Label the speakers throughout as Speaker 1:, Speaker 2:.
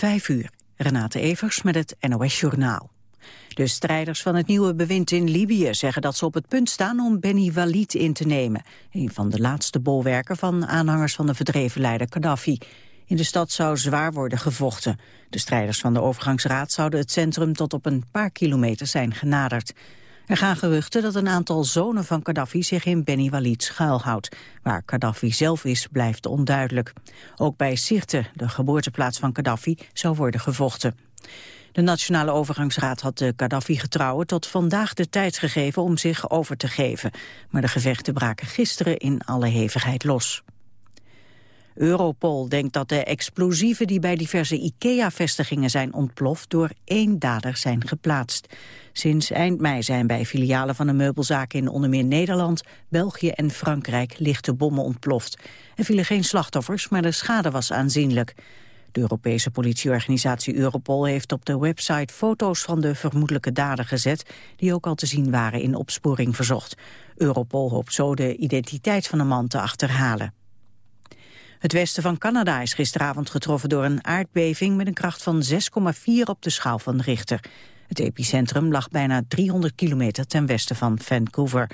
Speaker 1: Vijf uur. Renate Evers met het NOS Journaal. De strijders van het nieuwe bewind in Libië zeggen dat ze op het punt staan om Beni Walid in te nemen. Een van de laatste bolwerken van aanhangers van de verdreven leider Gaddafi. In de stad zou zwaar worden gevochten. De strijders van de overgangsraad zouden het centrum tot op een paar kilometer zijn genaderd. Er gaan geruchten dat een aantal zonen van Gaddafi zich in Beni Walid schuilhoudt. Waar Gaddafi zelf is, blijft onduidelijk. Ook bij Sirte, de geboorteplaats van Gaddafi, zou worden gevochten. De Nationale Overgangsraad had de Gaddafi-getrouwen tot vandaag de tijd gegeven om zich over te geven. Maar de gevechten braken gisteren in alle hevigheid los. Europol denkt dat de explosieven die bij diverse IKEA-vestigingen zijn ontploft door één dader zijn geplaatst. Sinds eind mei zijn bij filialen van de meubelzaken in onder meer Nederland, België en Frankrijk lichte bommen ontploft. Er vielen geen slachtoffers, maar de schade was aanzienlijk. De Europese politieorganisatie Europol heeft op de website foto's van de vermoedelijke dader gezet, die ook al te zien waren in opsporing verzocht. Europol hoopt zo de identiteit van de man te achterhalen. Het westen van Canada is gisteravond getroffen door een aardbeving met een kracht van 6,4 op de schaal van Richter. Het epicentrum lag bijna 300 kilometer ten westen van Vancouver.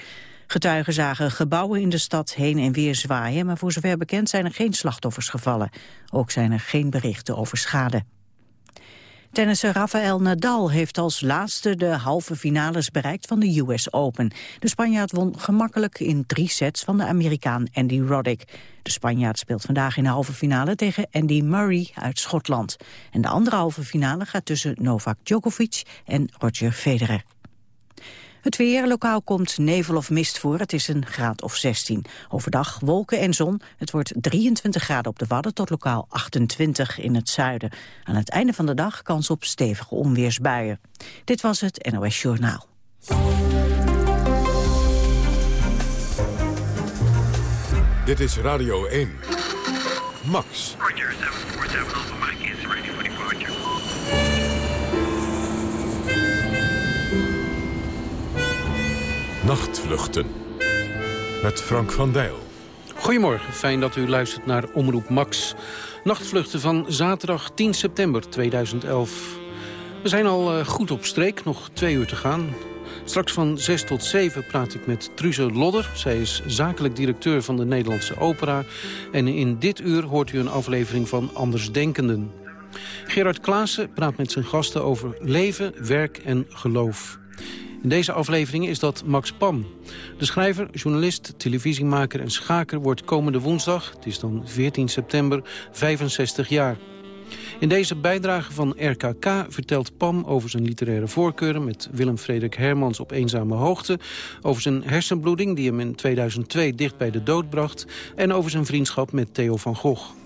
Speaker 1: Getuigen zagen gebouwen in de stad heen en weer zwaaien, maar voor zover bekend zijn er geen slachtoffers gevallen. Ook zijn er geen berichten over schade. Tennisser Rafael Nadal heeft als laatste de halve finales bereikt van de US Open. De Spanjaard won gemakkelijk in drie sets van de Amerikaan Andy Roddick. De Spanjaard speelt vandaag in de halve finale tegen Andy Murray uit Schotland. En de andere halve finale gaat tussen Novak Djokovic en Roger Federer. Het weer, lokaal komt nevel of mist voor. Het is een graad of 16. Overdag wolken en zon. Het wordt 23 graden op de Wadden tot lokaal 28 in het zuiden. Aan het einde van de dag kans op stevige onweersbuien. Dit was het NOS Journaal.
Speaker 2: Dit is Radio 1. Max. Nachtvluchten. Met Frank van Dijl.
Speaker 3: Goedemorgen, fijn dat u luistert naar Omroep Max. Nachtvluchten van zaterdag 10 september 2011. We zijn al eh, goed op streek, nog twee uur te gaan. Straks van 6 tot 7 praat ik met Truze Lodder. Zij is zakelijk directeur van de Nederlandse Opera. En in dit uur hoort u een aflevering van Andersdenkenden. Gerard Klaassen praat met zijn gasten over leven, werk en geloof. In deze aflevering is dat Max Pam. De schrijver, journalist, televisiemaker en schaker wordt komende woensdag... het is dan 14 september, 65 jaar. In deze bijdrage van RKK vertelt Pam over zijn literaire voorkeuren... met Willem-Frederik Hermans op eenzame hoogte... over zijn hersenbloeding die hem in 2002 dicht bij de dood bracht... en over zijn vriendschap met Theo van Gogh.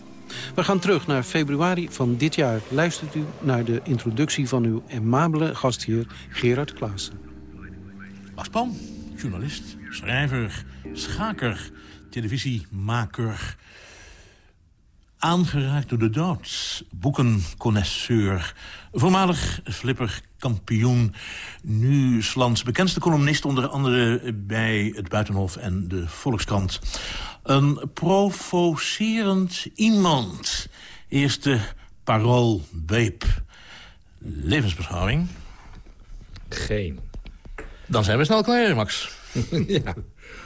Speaker 3: We gaan terug naar februari van dit jaar. Luistert u naar de introductie van uw amabele gastheer Gerard Klaassen.
Speaker 4: Max journalist, schrijver, schaker, televisiemaker. Aangeraakt door de dood, boekenconnoisseur... voormalig flipperkampioen, nu Slans bekendste columnist... onder andere bij het Buitenhof en de Volkskrant. Een provocerend iemand. Eerste parool, beep. Levensbeschouwing?
Speaker 5: Geen.
Speaker 4: Dan zijn we snel klaar, Max.
Speaker 5: ja.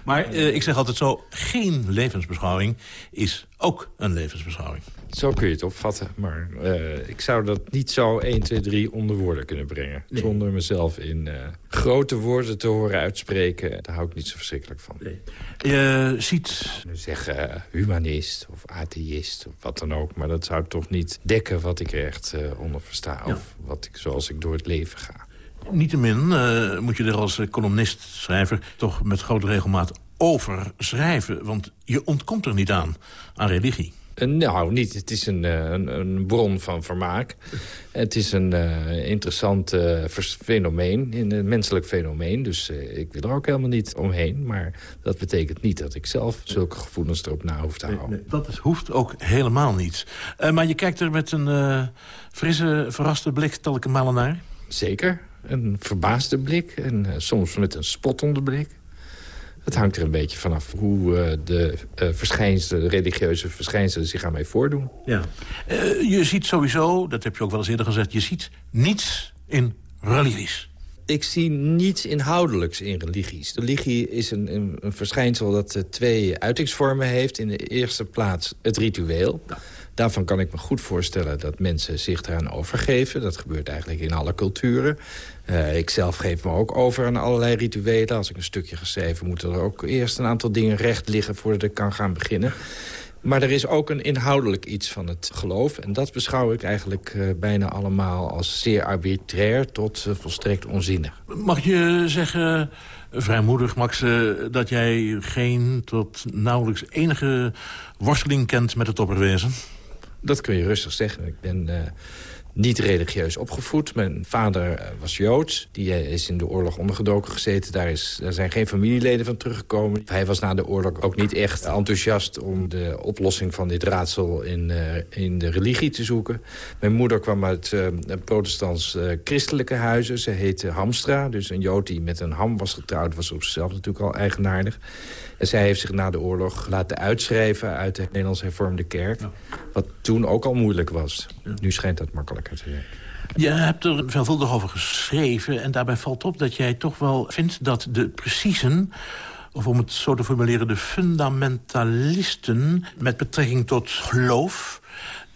Speaker 4: Maar uh, ik zeg altijd zo, geen levensbeschouwing is ook een levensbeschouwing.
Speaker 5: Zo kun je het opvatten, maar uh, ik zou dat niet zo 1, 2, 3 onder woorden kunnen brengen. Nee. Zonder mezelf in uh, grote woorden te horen uitspreken. Daar hou ik niet zo verschrikkelijk van.
Speaker 4: Nee. Je ziet...
Speaker 5: Zeggen humanist of atheïst of wat dan ook. Maar dat zou toch niet dekken wat ik er echt onder versta. Ja. Of wat ik, zoals ik door het leven ga.
Speaker 4: Niettemin uh, moet je er als columnist, schrijver... toch met grote regelmaat over schrijven. Want je ontkomt er niet aan, aan religie.
Speaker 5: Uh, nou, niet. Het is een, uh, een, een, bron van vermaak. Het is een uh, interessant fenomeen, een menselijk fenomeen. Dus ik wil er ook helemaal niet omheen. Maar dat betekent niet dat ik zelf zulke gevoelens erop na hoef te houden. Nee,
Speaker 4: nee, dat is, hoeft ook helemaal niet. maar je kijkt er met een frisse, verraste blik telkens malen naar?
Speaker 5: Zeker. Een verbaasde blik en uh, soms met een spottende blik. Het hangt er een beetje vanaf hoe uh, de uh, verschijnselen, religieuze verschijnselen zich aan mij voordoen.
Speaker 4: Ja. Uh, je ziet sowieso, dat heb je ook wel eens eerder gezegd... je ziet niets in religies.
Speaker 5: Ik zie niets inhoudelijks in religies. Religie is een, een, een verschijnsel dat twee uitingsvormen heeft. In de eerste plaats het ritueel. Ja. Daarvan kan ik me goed voorstellen dat mensen zich eraan overgeven. Dat gebeurt eigenlijk in alle culturen. Uh, ik zelf geef me ook over aan allerlei rituelen. Als ik een stukje geschreven moet er ook eerst een aantal dingen recht liggen... voordat ik kan gaan beginnen. Maar er is ook een inhoudelijk iets van het geloof. En dat beschouw ik eigenlijk uh, bijna allemaal als zeer arbitrair... tot uh, volstrekt onzinnig.
Speaker 4: Mag je zeggen, vrijmoedig Max... dat jij geen tot nauwelijks enige worsteling kent met het opperwezen?
Speaker 5: Dat kun je rustig zeggen. Ik ben uh, niet religieus opgevoed. Mijn vader uh, was Joods. Die uh, is in de oorlog ondergedoken gezeten. Daar, is, daar zijn geen familieleden van teruggekomen. Hij was na de oorlog ook niet echt enthousiast... om de oplossing van dit raadsel in, in de religie te zoeken. Mijn moeder kwam uit protestants-christelijke huizen. Ze heette Hamstra. Dus een Jood die met een ham was getrouwd... was op zichzelf natuurlijk al eigenaardig. En zij heeft zich na de oorlog laten uitschrijven uit de Nederlands hervormde kerk. Wat toen ook al moeilijk was. Nu schijnt dat makkelijker te zijn.
Speaker 4: Je hebt er veelvuldig over geschreven en daarbij valt op dat jij toch wel vindt dat de preciezen of om het zo te formuleren, de fundamentalisten... met betrekking tot geloof,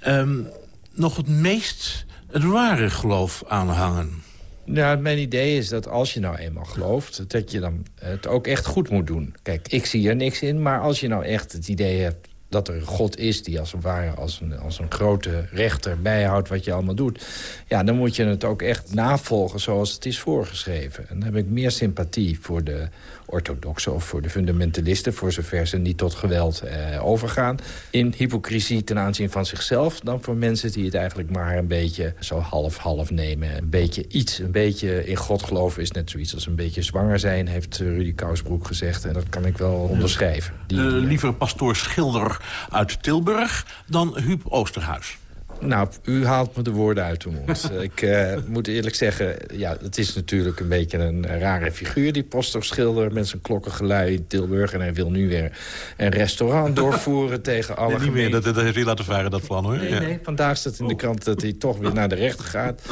Speaker 4: um, nog het meest het ware geloof aanhangen.
Speaker 5: Nou, mijn idee is dat als je nou eenmaal gelooft... dat je dan het ook echt goed moet doen. Kijk, ik zie er niks in, maar als je nou echt het idee hebt dat er een God is die als het ware als een, als een grote rechter bijhoudt wat je allemaal doet. Ja, dan moet je het ook echt navolgen zoals het is voorgeschreven. En dan heb ik meer sympathie voor de orthodoxen of voor de fundamentalisten... voor zover ze niet tot geweld eh, overgaan. In hypocrisie ten aanzien van zichzelf... dan voor mensen die het eigenlijk maar een beetje zo half-half nemen. Een beetje iets, een beetje in God geloven is net zoiets als een beetje zwanger zijn... heeft Rudy Kousbroek gezegd en dat kan ik wel onderschrijven.
Speaker 4: Die, uh, liever pastoor Schilder uit Tilburg dan Huub Oosterhuis.
Speaker 5: Nou, u haalt me de woorden uit de mond. ik uh, moet eerlijk zeggen, ja, het is natuurlijk een beetje een rare figuur... die schilder met zijn klokkengelui in Tilburg. En hij wil nu weer een restaurant doorvoeren tegen alle
Speaker 4: nee, niet meer, dat, dat heeft hij laten varen, dat plan, hoor.
Speaker 5: Nee, ja. nee, vandaag staat in de krant dat hij toch weer naar de rechter gaat.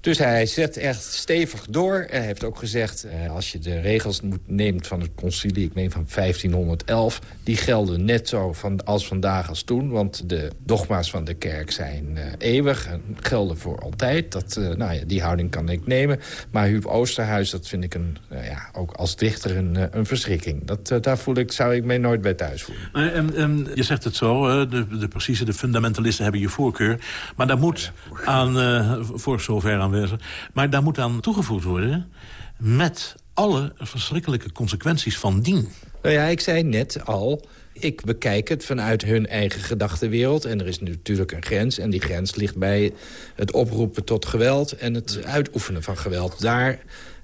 Speaker 5: Dus hij zet echt stevig door. En hij heeft ook gezegd, uh, als je de regels neemt van het concilie... ik meen van 1511, die gelden net zo van, als vandaag als toen. Want de dogma's van de kerk zijn uh, eeuwig en gelden voor altijd. Dat, uh, nou ja, die houding kan ik nemen. Maar Huub Oosterhuis, dat vind ik een, uh, ja, ook als dichter een, een verschrikking. Dat, daar voel ik, zou ik mij nooit bij thuis voelen.
Speaker 4: Maar, en, en, je zegt het zo, de, de precieze, de fundamentalisten hebben je voorkeur. Maar daar moet aan, voor zover aanwezig... maar daar moet aan toegevoegd worden... met alle verschrikkelijke consequenties van dien.
Speaker 5: Nou ja, ik zei net al, ik bekijk het vanuit hun eigen gedachtenwereld. En er is natuurlijk een grens. En die grens ligt bij het oproepen tot geweld... en het uitoefenen van geweld. Daar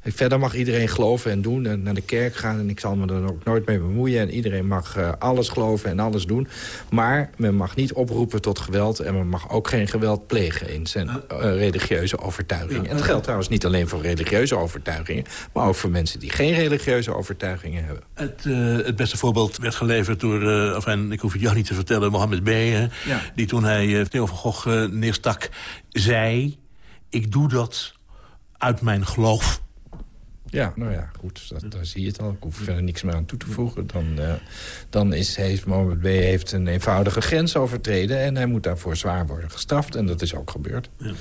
Speaker 5: Verder mag iedereen geloven en doen en naar de kerk gaan. En ik zal me er ook nooit mee bemoeien. En iedereen mag uh, alles geloven en alles doen. Maar men mag niet oproepen tot geweld. En men mag ook geen geweld plegen in zijn uh, religieuze overtuiging. En dat geldt trouwens niet alleen voor religieuze overtuigingen. Maar ook voor mensen die geen religieuze overtuigingen hebben.
Speaker 4: Het, uh, het beste voorbeeld werd geleverd door, of en ik hoef het jou niet te vertellen, Mohammed B. Ja. Die toen hij Theo van Gogh neerstak, zei... ik doe dat uit mijn geloof.
Speaker 5: Ja, nou ja, goed, dat, daar zie je het al. Ik hoef verder niks meer aan toe te voegen. Dan, uh, dan is, heeft Mohammed B. heeft een eenvoudige grens overtreden... en hij moet daarvoor zwaar worden gestraft. En dat is ook gebeurd. Ja.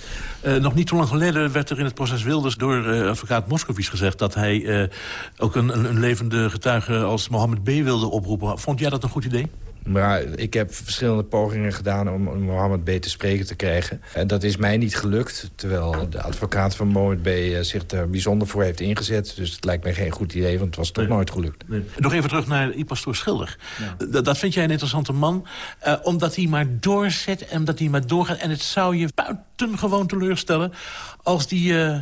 Speaker 4: Uh, nog niet zo lang geleden werd er in het proces Wilders... door uh, advocaat Moscovici gezegd... dat hij ook een, een, een levende getuige als Mohammed B. wilde oproepen. Vond jij dat een goed idee?
Speaker 5: Maar ik heb verschillende pogingen gedaan om Mohammed B. te spreken te krijgen. En dat is mij niet gelukt. Terwijl de advocaat van Mohammed B. zich er bijzonder voor heeft ingezet. Dus het lijkt mij geen goed idee, want het was toch nooit gelukt.
Speaker 4: Nee. Nog even terug naar Pastoor Schilder. Ja. Dat vind jij een interessante man. Uh, omdat hij maar doorzet en omdat hij maar doorgaat. En het zou je buitengewoon teleurstellen als die... Uh,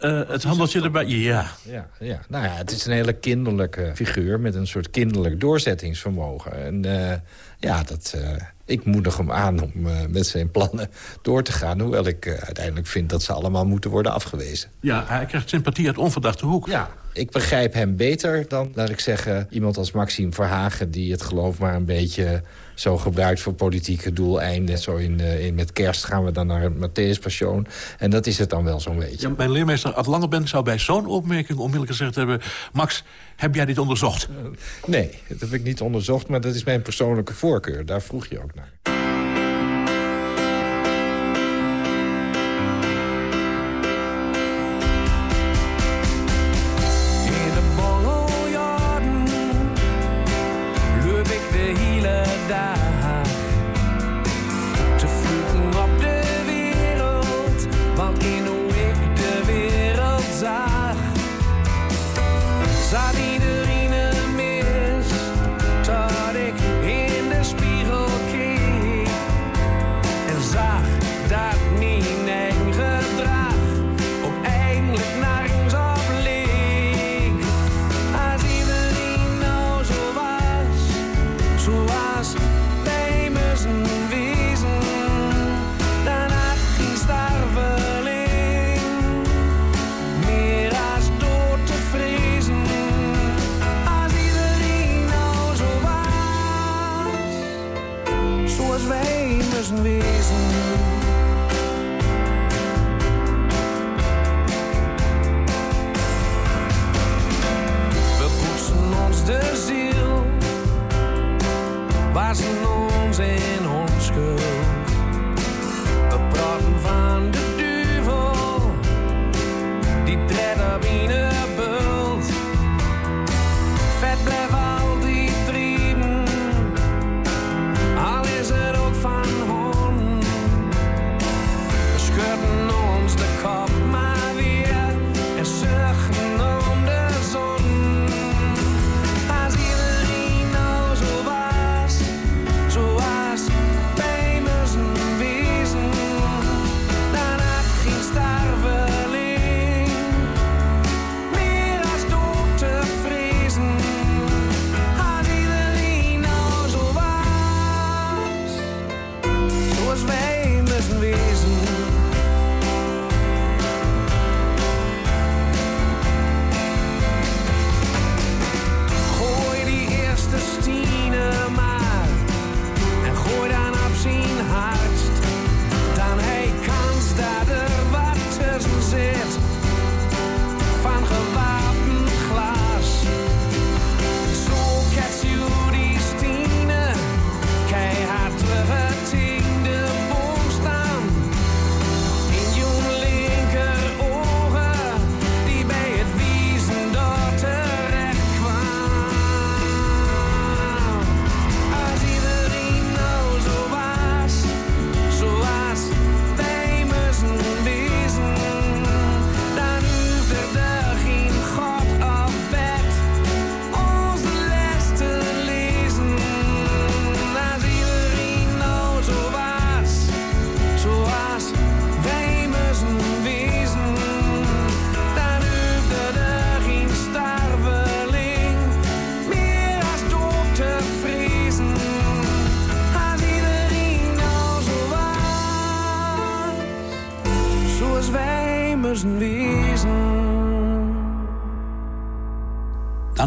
Speaker 4: uh, het handeltje erbij, ja.
Speaker 5: ja. Ja, Nou ja, het is een hele kinderlijke figuur... met een soort kinderlijk doorzettingsvermogen. En uh, ja, dat, uh, ik moedig hem aan om met zijn plannen door te gaan... hoewel ik uiteindelijk vind dat ze allemaal moeten worden afgewezen.
Speaker 4: Ja, hij krijgt sympathie uit onverdachte hoek.
Speaker 5: Ja,
Speaker 3: Ik begrijp hem beter dan, laat ik zeggen, iemand als Maxime Verhagen... die het geloof maar een beetje zo gebruikt voor politieke doeleinden. Zo in, in, met kerst gaan we dan naar het Matthäus Passion. En dat is het dan wel zo'n beetje.
Speaker 4: Ja, mijn leermeester Ad Langebent zou bij zo'n opmerking onmiddellijk gezegd hebben... Max, heb jij dit onderzocht?
Speaker 3: nee, dat heb ik niet onderzocht, maar dat is mijn persoonlijke voorkeur. Daar vroeg je ook naar.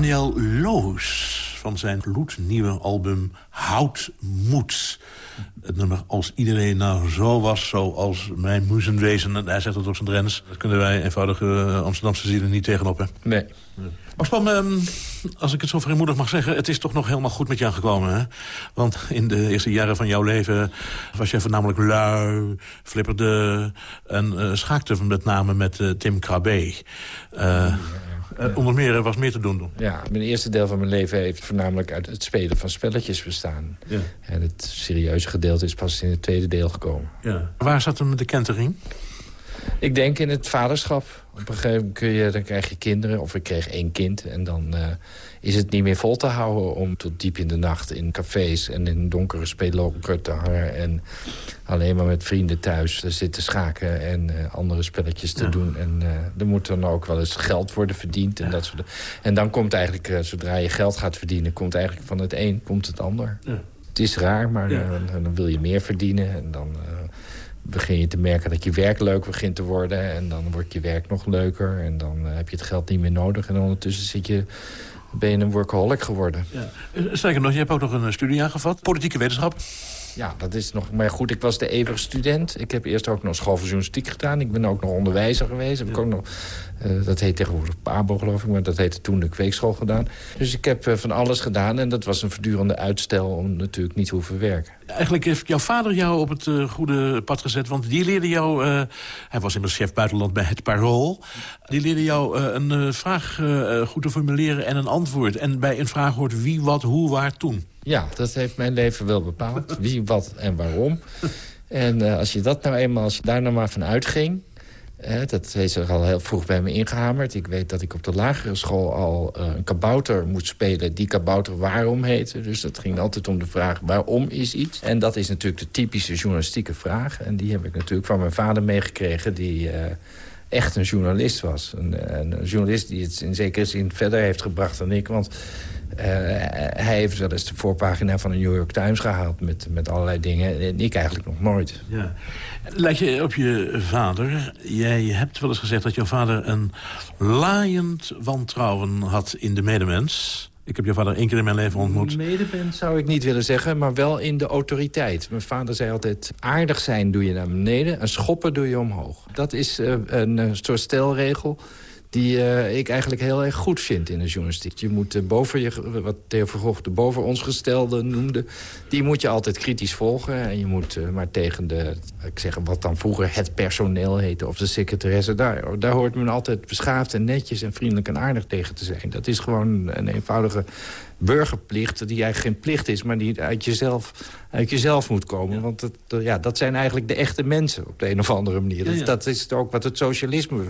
Speaker 4: Daniel Loos van zijn gloednieuwe album Hout Moed. Het nummer Als iedereen nou zo was, zoals mijn muzenwezen... en hij zegt het op zijn drens, dat kunnen wij eenvoudige uh, Amsterdamse zielen niet tegenop. Hè?
Speaker 3: Nee.
Speaker 4: Maar um, als ik het zo vrijmoedig mag zeggen... het is toch nog helemaal goed met jou gekomen, hè? Want in de eerste jaren van jouw leven was jij voornamelijk lui, flipperde... en uh, schaakte met name met uh, Tim Krabbe. Uh, uh, onder meer was meer te doen.
Speaker 3: Ja, mijn eerste deel van mijn leven heeft voornamelijk uit het spelen van spelletjes bestaan. Ja. En het serieuze gedeelte is pas in het tweede deel gekomen.
Speaker 4: Ja. Waar zat hem de kentering?
Speaker 3: Ik denk in het vaderschap. Op een gegeven moment kun je, dan krijg je kinderen. Of ik kreeg één kind. En dan uh, is het niet meer vol te houden om tot diep in de nacht... in cafés en in donkere speellokken te hangen. En alleen maar met vrienden thuis te zitten schaken... en uh, andere spelletjes te doen. En uh, er moet dan ook wel eens geld worden verdiend. En, ja. dat soort, en dan komt eigenlijk, zodra je geld gaat verdienen... komt eigenlijk van het een komt het ander. Ja. Het is raar, maar dan, dan, wil je meer verdienen. En dan
Speaker 5: begin je te merken dat je werk leuk begint te worden. En dan wordt je werk nog leuker. En dan heb je het geld niet meer nodig. En ondertussen zit je ben je een workaholic geworden. Ja.
Speaker 4: Sterker nog, je hebt ook nog een studie aangevat. Politieke wetenschap.
Speaker 5: Ja, dat is nog... Maar goed, ik was de eeuwige student. Ik heb eerst ook nog school voor journalistiek gedaan. Ik ben ook nog onderwijzer geweest. Heb ik ook nog, uh, dat heet tegenwoordig PABO, geloof ik. Maar dat heette toen de kweekschool gedaan. Dus ik heb uh, van alles gedaan. En dat was een verdurende uitstel om natuurlijk niet te hoeven werken.
Speaker 4: Eigenlijk heeft jouw vader jou op het uh, goede pad gezet. Want die leerde jou... hij was immers chef buitenland bij het Parool. Die leerde jou een vraag goed te formuleren en een antwoord. En bij een vraag hoort wie, wat, hoe, waar, toen.
Speaker 5: Ja, dat heeft mijn leven wel bepaald. Wie, wat en waarom. En uh, als je dat nou eenmaal, als je daar nou maar van uitging... Dat heeft zich al heel vroeg bij me ingehamerd. Ik weet dat ik op de lagere school al uh, een kabouter moest spelen... die kabouter waarom heette. Dus dat ging altijd om de vraag waarom is iets. En dat is natuurlijk de typische journalistieke vraag. En die heb ik natuurlijk van mijn vader meegekregen... die echt een journalist was. Een, een, journalist die het in zekere zin verder heeft gebracht dan ik. Want uh, hij heeft wel eens de voorpagina van de New York Times gehaald... met, met allerlei dingen. En ik eigenlijk nog nooit. Ja.
Speaker 4: Lijkt je op je vader. Jij hebt wel eens gezegd dat jouw vader een laaiend wantrouwen had in de medemens... Ik heb je vader één keer in mijn leven ontmoet.
Speaker 5: Medemens zou ik niet willen zeggen, maar wel in de autoriteit. Mijn vader zei altijd, aardig zijn doe je naar beneden... en schoppen doe je omhoog. Dat is uh, een soort stelregel die uh, ik eigenlijk heel erg goed vind in de journalistiek. Je moet uh, boven je, wat Theo Verhoef de boven ons gestelde noemde... die moet je altijd kritisch volgen. En je moet uh, maar tegen de, ik zeg wat dan vroeger het personeel heette... of de secretaresse, daar, daar hoort men altijd beschaafd en netjes... en vriendelijk en aardig tegen te zijn. Dat is gewoon een eenvoudige burgerplicht... die eigenlijk geen plicht is, maar die uit jezelf, uit jezelf moet komen. Want het, ja, dat zijn eigenlijk de echte mensen op de een of andere manier. Dat, dat, is ook wat het socialisme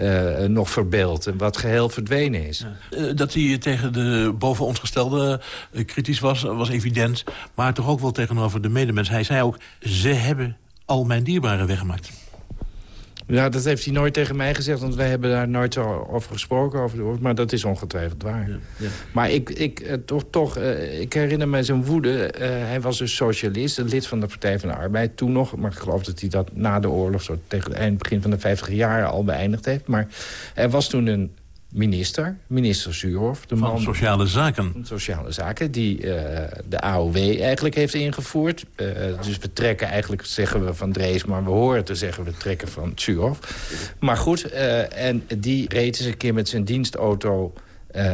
Speaker 5: uh, nog verbeeldt en wat geheel verdwenen is.
Speaker 4: Uh, dat hij tegen de boven ons gestelde uh, kritisch was, was evident. Maar toch ook wel tegenover de medemens. Hij zei ook, ze hebben al mijn dierbaren weggemaakt.
Speaker 5: Ja, dat heeft hij nooit tegen mij gezegd, want wij hebben daar nooit over gesproken. Over, maar dat is ongetwijfeld waar. Ja, ja. Maar ik, ik, eh, toch, toch, uh, ik herinner me zijn woede. Uh, hij was dus socialist, een lid van de Partij van de Arbeid toen nog. Maar ik geloof dat hij dat na de oorlog, zo tegen het eind, begin van de 50 jaren al beëindigd heeft. Maar er was toen een minister, minister Zuurhof.
Speaker 4: De man van Sociale Zaken.
Speaker 5: Van Sociale Zaken, die uh, de AOW eigenlijk heeft ingevoerd. Uh, dus we trekken eigenlijk, zeggen we van Drees... maar we horen te zeggen, we trekken van Zuurhof. Maar goed, uh, en die reed eens een keer met zijn dienstauto...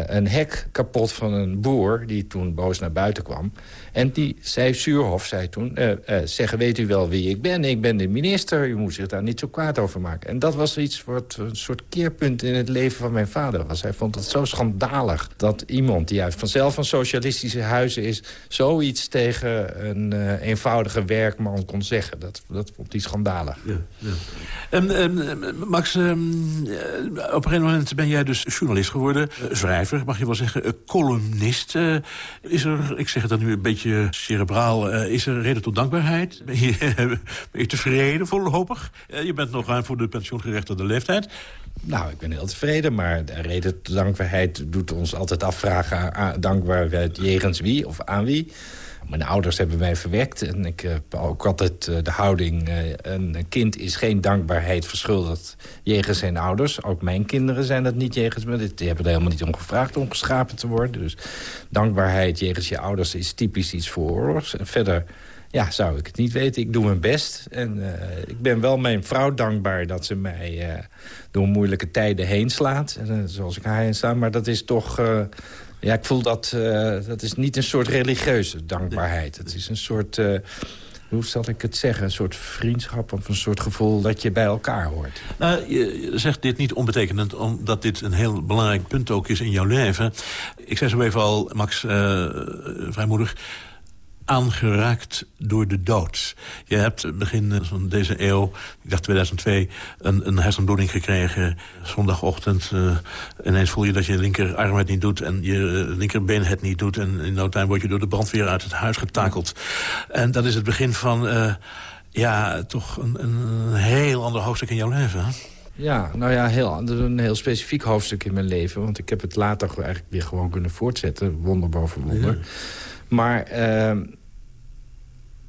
Speaker 5: een hek kapot van een boer die toen boos naar buiten kwam. En die zei, Zuurhof zei toen, uh, uh, zeggen, weet u wel wie ik ben? Ik ben de minister, u moet zich daar niet zo kwaad over maken. En dat was iets wat een soort keerpunt in het leven van mijn vader was. Hij vond het zo schandalig dat iemand die uit vanzelf van socialistische huizen is... zoiets tegen een uh, eenvoudige werkman kon zeggen. Dat, dat vond hij schandalig. Ja, ja.
Speaker 4: En, Max, um, op een gegeven moment ben jij dus journalist geworden. schrijver, mag je wel zeggen, columnist. is er, ik zeg het dan nu een beetje cerebraal. Uh, is er reden tot dankbaarheid? Ben je, tevreden voorlopig? Uh, je bent nog ruim voor de pensioengerechtigde leeftijd.
Speaker 5: Nou, ik ben heel tevreden, maar de reden tot dankbaarheid doet ons altijd afvragen... dankbaarheid jegens wie of aan wie. Mijn ouders hebben mij verwekt en ik heb ook altijd eh, de houding... Eh, een kind is geen dankbaarheid verschuldigd jegens zijn ouders. Ook mijn kinderen zijn dat niet jegens me. Die hebben er helemaal niet om gevraagd om geschapen te worden. Dus dankbaarheid jegens je ouders is typisch iets voor oorlogs. En verder ja, zou ik het niet weten. Ik doe mijn best. En ik ben wel mijn vrouw dankbaar dat ze mij door moeilijke tijden heen slaat. Zoals ik haar heen sla. Maar dat is toch ja, ik voel dat... Uh, dat is niet een soort religieuze dankbaarheid. Het is een soort... Uh, hoe zal ik het zeggen? Een soort vriendschap of een soort gevoel dat je bij elkaar hoort.
Speaker 4: Nou, je zegt dit niet onbetekenend, omdat dit een heel belangrijk punt ook is in jouw leven. Ik zei zo even al, Max, uh, vrijmoedig aangeraakt door de dood. Je hebt begin van deze eeuw, ik dacht 2002, een, een hersenbloeding gekregen. Zondagochtend uh, ineens voel je dat je linkerarm het niet doet... en je uh, linkerbeen het niet doet. En in no time word je door de brandweer uit het huis getakeld. En dat is het begin van, uh, ja, toch een, een heel ander hoofdstuk in jouw leven, hè?
Speaker 5: Ja, nou ja, heel, een heel specifiek hoofdstuk in mijn leven. Want ik heb het later eigenlijk weer gewoon kunnen voortzetten. Wonder boven wonder. Ja. Maar uh,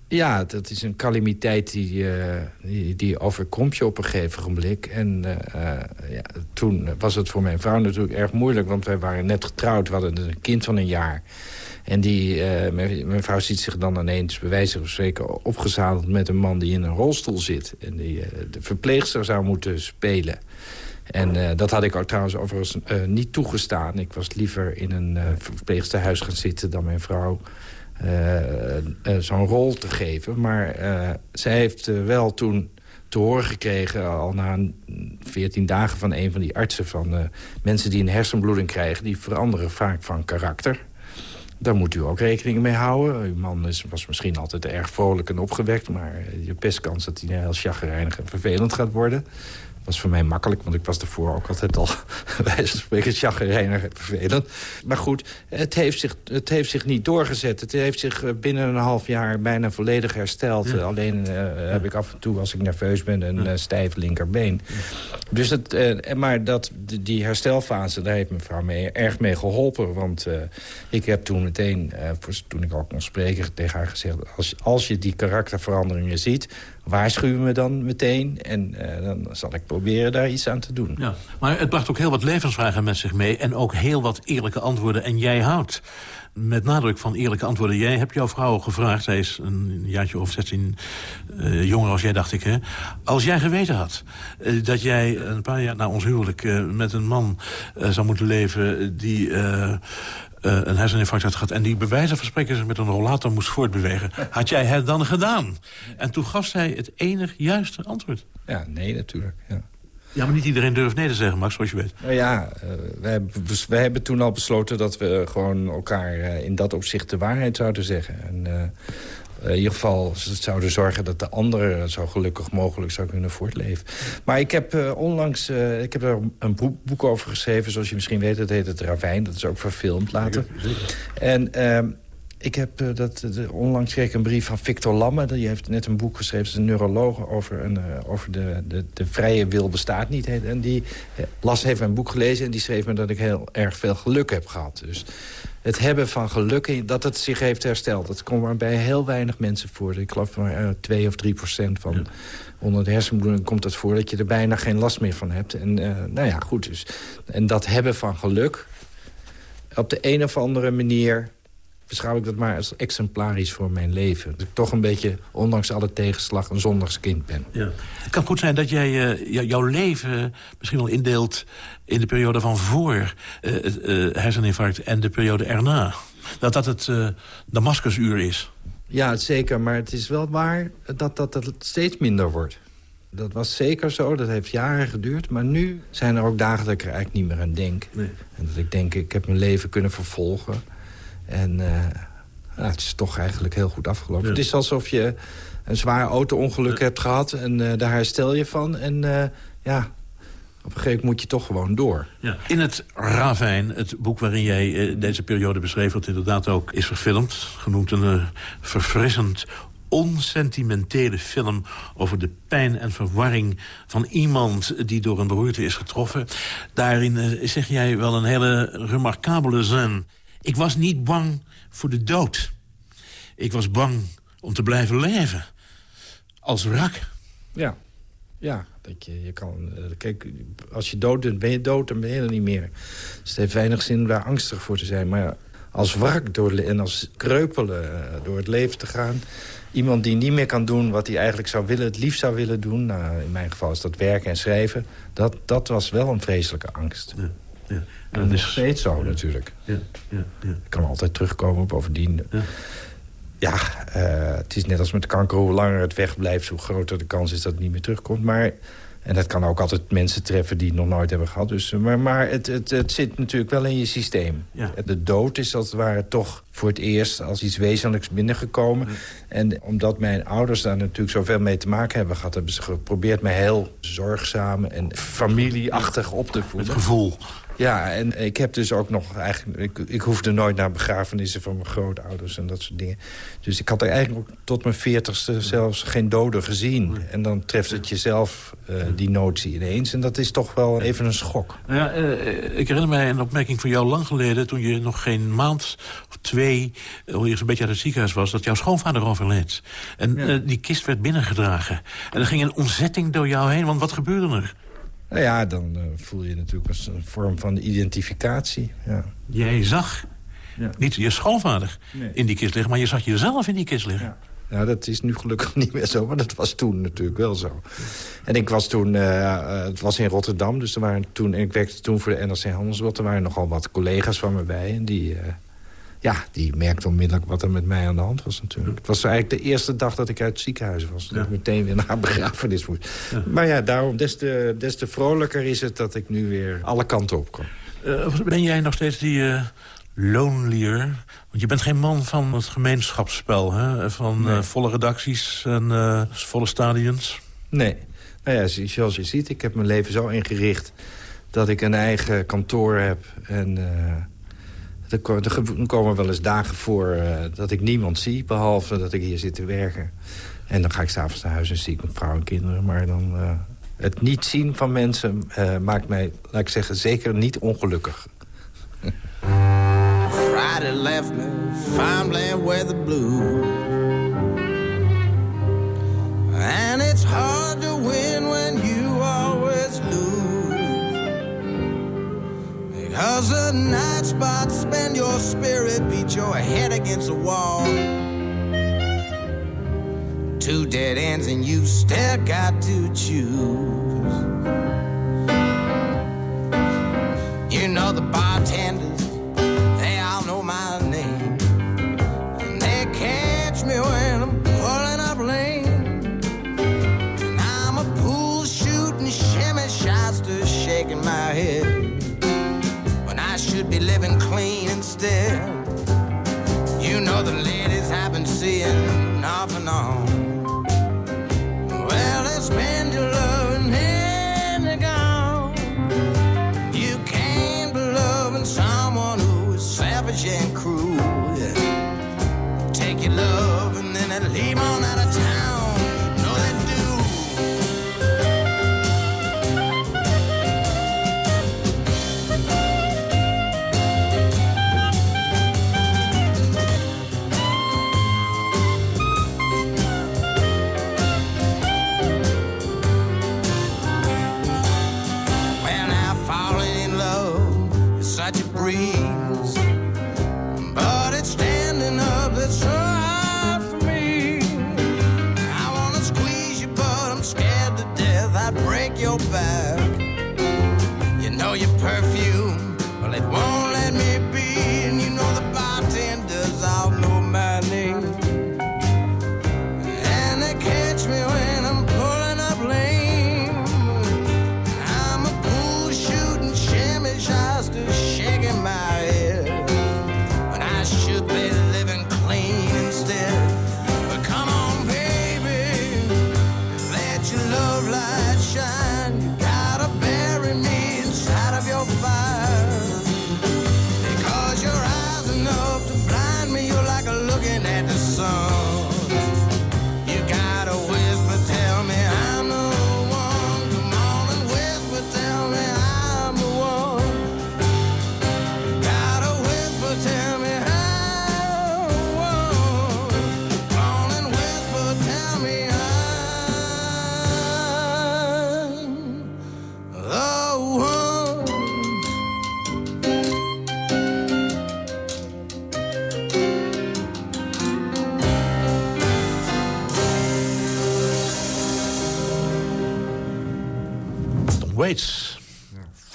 Speaker 5: Ja, dat is een calamiteit die, die, die, overkomt je op een gegeven moment. En ja, toen was het voor mijn vrouw natuurlijk erg moeilijk... want wij waren net getrouwd, we hadden een kind van een jaar... En die, uh, mijn, mijn, vrouw ziet zich dan ineens bij wijze van spreken opgezadeld met een man die in een rolstoel zit. En die uh, de verpleegster zou moeten spelen. En uh, dat had ik ook trouwens overigens niet toegestaan. Ik was liever in een verpleegsterhuis gaan zitten dan mijn vrouw zo'n rol te geven. Maar zij heeft wel toen te horen gekregen, al na 14 dagen van een van die artsen... van mensen die een hersenbloeding krijgen, die veranderen vaak van karakter. Daar moet u ook rekening mee houden. Uw man is, was misschien altijd erg vrolijk en opgewekt... maar je best kans dat hij heel chagrijnig en vervelend gaat worden was voor mij makkelijk, want ik was daarvoor ook altijd al... bij spreken chagrijnig en vervelend. Maar goed, het heeft, zich, het heeft zich niet doorgezet. Het heeft zich eh, binnen een half jaar bijna volledig hersteld. Alleen uh, heb ik af en toe, als ik nerveus ben, een uh, stijf linkerbeen. Dus het, uh, maar dat, die herstelfase, daar heeft mevrouw mee, erg mee geholpen. Want ik heb toen meteen, toen ik al kon spreken, tegen haar gezegd... als, als je die karakterveranderingen ziet waarschuwen me dan meteen. En uh, dan zal ik proberen daar iets aan te doen.
Speaker 4: Ja, maar het bracht ook heel wat levensvragen met zich mee... en ook heel wat eerlijke antwoorden. En jij houdt met nadruk van eerlijke antwoorden. Jij hebt jouw vrouw gevraagd, zij is een jaartje of 16 uh, jonger als jij, dacht ik. Hè? Als jij geweten had uh, dat jij een paar jaar na ons huwelijk... Met een man zou moeten leven die een herseninfarct had gehad... en die bij wijze van spreken zich met een rollator moest voortbewegen... had jij het dan gedaan? En toen gaf zij het enig juiste antwoord.
Speaker 5: Ja, nee, natuurlijk. Ja.
Speaker 4: Ja, maar niet iedereen durft nee te zeggen, Max, zoals je weet.
Speaker 5: Nou ja, uh, wij, hebben, wij hebben toen al besloten dat we gewoon elkaar uh, in dat opzicht de waarheid zouden zeggen. En, uh, in ieder geval zouden zorgen dat de andere zo gelukkig mogelijk zou kunnen voortleven. Maar ik heb uh, onlangs uh, ik heb er een boek, boek, over geschreven, zoals je misschien weet. Dat heet Het Ravijn, dat is ook verfilmd later. En uh, ik heb uh, dat, de, onlangs kreeg ik een brief van Victor Lamme. Die heeft net een boek geschreven, is een neuroloog... over, een, uh, over de, de, de vrije wil bestaat niet. En die las heeft een boek gelezen en die schreef me dat ik heel erg veel geluk heb gehad. Dus het hebben van geluk, dat het zich heeft hersteld. Dat komt maar bij heel weinig mensen voor. Ik geloof maar uh, 2 of 3 procent van... Ja. Onder de hersenbloeding komt het voor dat je er bijna geen last meer van hebt. En uh, nou ja, goed dus. En dat hebben van geluk... op de een of andere manier beschouw ik dat maar als exemplarisch voor mijn leven. Dat ik toch een beetje, ondanks alle tegenslag, een zondagskind ben.
Speaker 4: Ja. Het kan goed zijn dat jij uh, jouw leven misschien wel indeelt... in de periode van voor uh, uh, herseninfarct en de periode erna. Dat dat het Damascusuur is.
Speaker 5: Ja, zeker. Maar het is wel waar dat, dat het steeds minder wordt. Dat was zeker zo, dat heeft jaren geduurd. Maar nu zijn er ook dagen dat ik er eigenlijk niet meer aan denk. Nee. En dat ik denk, ik heb mijn leven kunnen vervolgen... En uh, nou, het is toch eigenlijk heel goed afgelopen. Ja. Het is alsof je een zwaar auto-ongeluk ja. hebt gehad en uh, daar herstel je van. En uh, ja, op een gegeven moment moet je toch gewoon door.
Speaker 4: Ja. In het Ravijn, het boek waarin jij deze periode beschreef... wat inderdaad ook is verfilmd, genoemd een verfrissend onsentimentele film over de pijn en verwarring van iemand die door een beroerte is getroffen. Daarin zeg jij wel een hele remarkabele zin. Ik was niet bang voor de dood. Ik was bang om te blijven leven. Als wrak.
Speaker 5: Ja, ja. Dat je, je kan, kijk, als je dood bent, ben je dood, dan ben je er niet meer. Dus het heeft weinig zin om daar angstig voor te zijn. Maar als wrak door, en als kreupelen door het leven te gaan... iemand die niet meer kan doen wat hij eigenlijk zou willen, het liefst zou willen doen... Nou, in mijn geval is dat werken en schrijven... dat, dat was wel een vreselijke angst. Ja. Ja. En dat is nog steeds zo natuurlijk. Ja. Ja. Ja. Kan altijd terugkomen bovendien. Ja, ja uh, het is net als met kanker. Hoe langer het wegblijft, hoe groter de kans is dat het niet meer terugkomt. Maar, en dat kan ook altijd mensen treffen die het nog nooit hebben gehad. Dus, maar maar het, het, het zit natuurlijk wel in je systeem. Ja. De dood is als het ware toch voor het eerst als iets wezenlijks binnengekomen. Ja. En omdat mijn ouders daar natuurlijk zoveel mee te maken hebben gehad... hebben ze geprobeerd mij heel zorgzaam en familieachtig op te voeden.
Speaker 4: Het gevoel.
Speaker 5: Ja, en ik heb dus ook nog eigenlijk... Ik, ik hoefde nooit naar begrafenissen van mijn grootouders en dat soort dingen. Dus ik had er eigenlijk ook tot mijn veertigste zelfs geen doden gezien. En dan treft het jezelf, uh, die notie ineens. En dat is toch wel even een schok.
Speaker 4: Nou ja, uh, ik herinner mij een opmerking van jou lang geleden... toen je nog geen maand of twee twee, hoe je zo'n beetje uit het ziekenhuis was... dat jouw schoonvader overleed. En die kist werd binnengedragen. En er ging een ontzetting door jou heen, want wat gebeurde er?
Speaker 6: Nou ja, dan voel je natuurlijk als een vorm van identificatie. Ja.
Speaker 4: Jij zag ja. niet je schoonvader in die kist liggen... maar je zag jezelf in die kist liggen.
Speaker 6: Ja. Nou, dat is nu gelukkig niet meer zo, maar dat was toen natuurlijk wel zo. En ik was toen, uh, het was in Rotterdam, dus er waren toen, en ik werkte toen voor de NRC Handelsblad. Er waren nogal wat collega's van me bij en die, uh, ja, die merkten onmiddellijk wat er met mij aan de hand was natuurlijk. Het was eigenlijk de eerste dag dat ik uit het ziekenhuis was. Dat ik meteen weer naar begrafenis moest. Maar ja, daarom, des te, des te vrolijker is het dat ik nu weer alle kanten op kom.
Speaker 4: Uh, ben jij nog steeds die lonelier. Want je bent geen man van het gemeenschapsspel, hè? Van eh, volle redacties en volle stadions.
Speaker 6: Nee. Nou ja, zoals je ziet, ik heb mijn leven zo ingericht... dat ik een eigen kantoor heb. En er, komen wel eens dagen voor dat ik niemand zie... behalve dat ik hier zit te werken. En dan ga ik s'avonds naar huis en zie ik mijn vrouw en kinderen. Maar dan, het niet zien van mensen maakt mij, laat ik zeggen, zeker niet ongelukkig. Friday left me fumbling with the blues. And it's hard to win when Because the night spots spend your spirit, beat your head against the wall. Two dead ends, and you still got to choose. You know the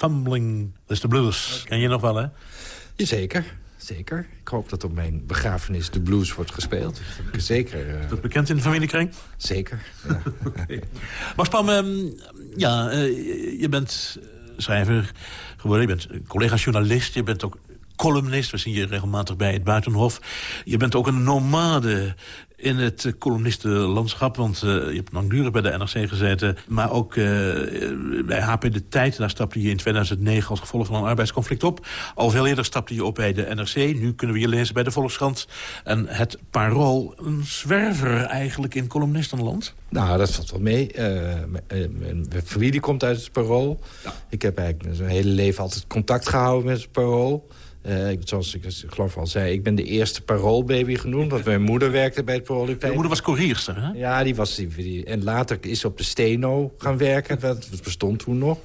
Speaker 4: Fumbling is the Blues. Ken je nog wel, hè?
Speaker 6: Jazeker. Zeker. Ik hoop dat op mijn begrafenis de blues wordt gespeeld. Zeker. Uh...
Speaker 4: Dat bekend in de familiekring?
Speaker 6: Zeker. Ja.
Speaker 4: Maar Spam, ehm, ja, uh, je bent schrijver geworden. Je bent collega-journalist. Je bent ook columnist. We zien je regelmatig bij het Buitenhof. Je bent ook een nomade in het uh, columnistenlandschap. Want uh, je hebt langdurig bij de NRC gezeten. Maar ook uh, bij HP De Tijd. Daar stapte je in 2009 als gevolg van een arbeidsconflict op. Al veel eerder stapte je op bij de NRC. Nu kunnen we je lezen bij de Volkskrant. En het Parool, een zwerver eigenlijk in columnistenland.
Speaker 6: Nou, dat valt wel mee. mijn familie komt uit het Parool. Ja. Ik heb eigenlijk mijn hele leven altijd contact gehouden met het Parool.
Speaker 5: Uh, zoals ik geloof al zei, ik ben de eerste paroolbaby genoemd. Want mijn moeder werkte bij het parool. Je
Speaker 4: moeder was koerierster, hè?
Speaker 5: Ja, die was... Die, en later is ze op de Steno gaan werken. Dat bestond toen nog.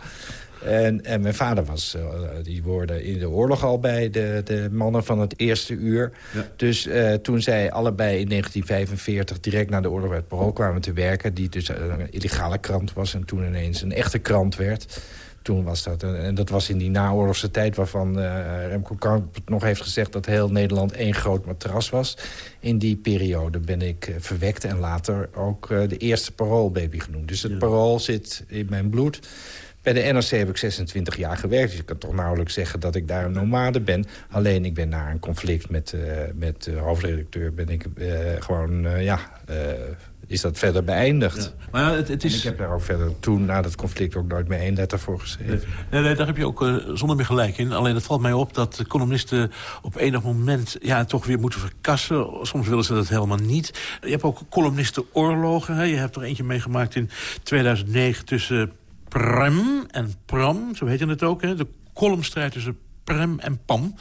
Speaker 5: En, en mijn vader was, uh, die woorden in de oorlog al bij de, de mannen van het eerste uur. Dus uh, toen zij allebei in 1945 direct na de oorlog bij het parool kwamen te werken... die dus een illegale krant was en toen ineens een echte krant werd toen was dat. En dat was in die naoorlogse tijd waarvan uh, Remco Kamp nog heeft gezegd... dat heel Nederland één groot matras was. In die periode ben ik verwekt en later ook de eerste paroolbaby genoemd. Dus het parool zit in mijn bloed. Bij de NRC heb ik 26 jaar gewerkt. Dus ik kan toch nauwelijks zeggen dat ik daar een nomade ben. Alleen ik ben na een conflict met, uh, met de hoofdredacteur... ben ik uh, gewoon, uh, ja, is dat verder beëindigd. Ja. Maar het, het is... ik heb daar ook verder toen, na dat conflict, ook nooit meer één letter voor geschreven.
Speaker 4: Nee, nee daar heb je ook zonder meer gelijk in. Alleen het valt mij op dat columnisten op enig moment... ja, toch weer moeten verkassen. Soms willen ze dat helemaal niet. Je hebt ook columnistenoorlogen. Hè? Je hebt er eentje meegemaakt in 2009 tussen Prem en Pram, zo heet het ook. Hè? De columnstrijd tussen Prem en Pam.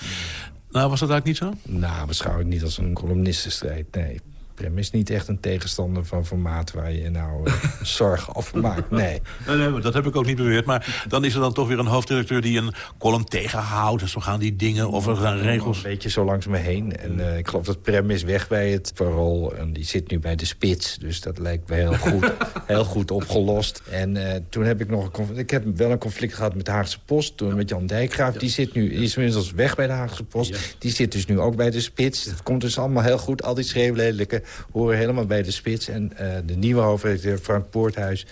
Speaker 4: Nou, was dat eigenlijk niet zo?
Speaker 5: Nou, beschouw ik niet als een columnistenstrijd, nee. Prem is niet echt een tegenstander van formaat waar je nou uh, zorgen over maakt. Nee.
Speaker 4: nee. nee. dat heb ik ook niet beweerd. Maar dan is er dan toch weer een hoofddirecteur die een column tegenhoudt. En zo gaan die dingen of er gaan regels.
Speaker 5: Een beetje zo langs me heen. En uh, ik geloof dat Prem is weg bij het parool. En die zit nu bij de spits. Dus dat lijkt me heel goed, heel goed opgelost. En uh, toen heb ik nog een Ik heb wel een conflict gehad met de Haagse Post. Toen met Jan Dijkgraaf. Die, zit nu, die is inmiddels weg bij de Haagse Post. Die zit dus nu ook bij de spits. Dat komt dus allemaal heel goed. Al die schreeuwlelijke horen helemaal bij de spits. En uh, de nieuwe hoofdredacteur Frank Poorthuis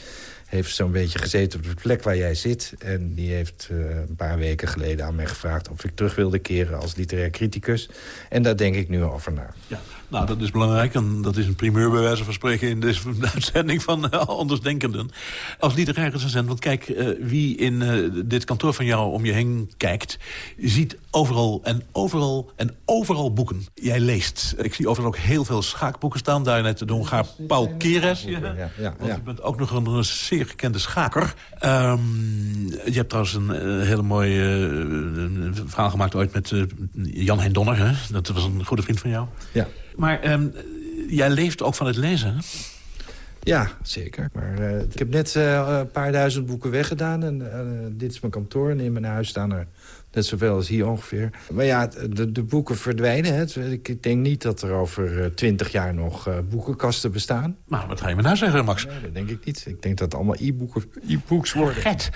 Speaker 5: heeft zo'n beetje gezeten op de plek waar jij zit. En die heeft uh, een paar weken geleden aan mij gevraagd... of ik terug wilde keren als literair criticus. En daar denk ik nu over na.
Speaker 4: Ja. Nou, dat is belangrijk en dat is een primeur bij wijze van spreken... in deze uitzending van uh, Andersdenkenden. Als literair recensent, want kijk, uh, wie in uh, dit kantoor van jou om je heen kijkt... ziet overal en overal en overal boeken. Jij leest. Ik zie overal ook heel veel schaakboeken staan. Daar net de Hongaar Paul Keres. Ja, ja, ja, want je bent ook nog een, zeer gekende schaker. Um, je hebt trouwens een hele mooie verhaal gemaakt ooit met Jan Hein Donner. Hè? Dat was een goede vriend van jou.
Speaker 5: Ja.
Speaker 4: Maar um, jij leeft ook van het lezen,
Speaker 5: Ja, zeker. Maar uh, ik heb net uh, een paar duizend boeken weggedaan. En uh, dit is mijn kantoor. En in mijn huis staan er net zoveel als hier ongeveer. Maar ja, de, de boeken verdwijnen. Hè. Ik denk niet dat er over twintig jaar nog boekenkasten bestaan.
Speaker 4: Maar wat ga je me nou zeggen, Max?
Speaker 5: Nee, dat denk ik niet. Ik denk dat het allemaal e-boeken, e-books worden.
Speaker 4: Get.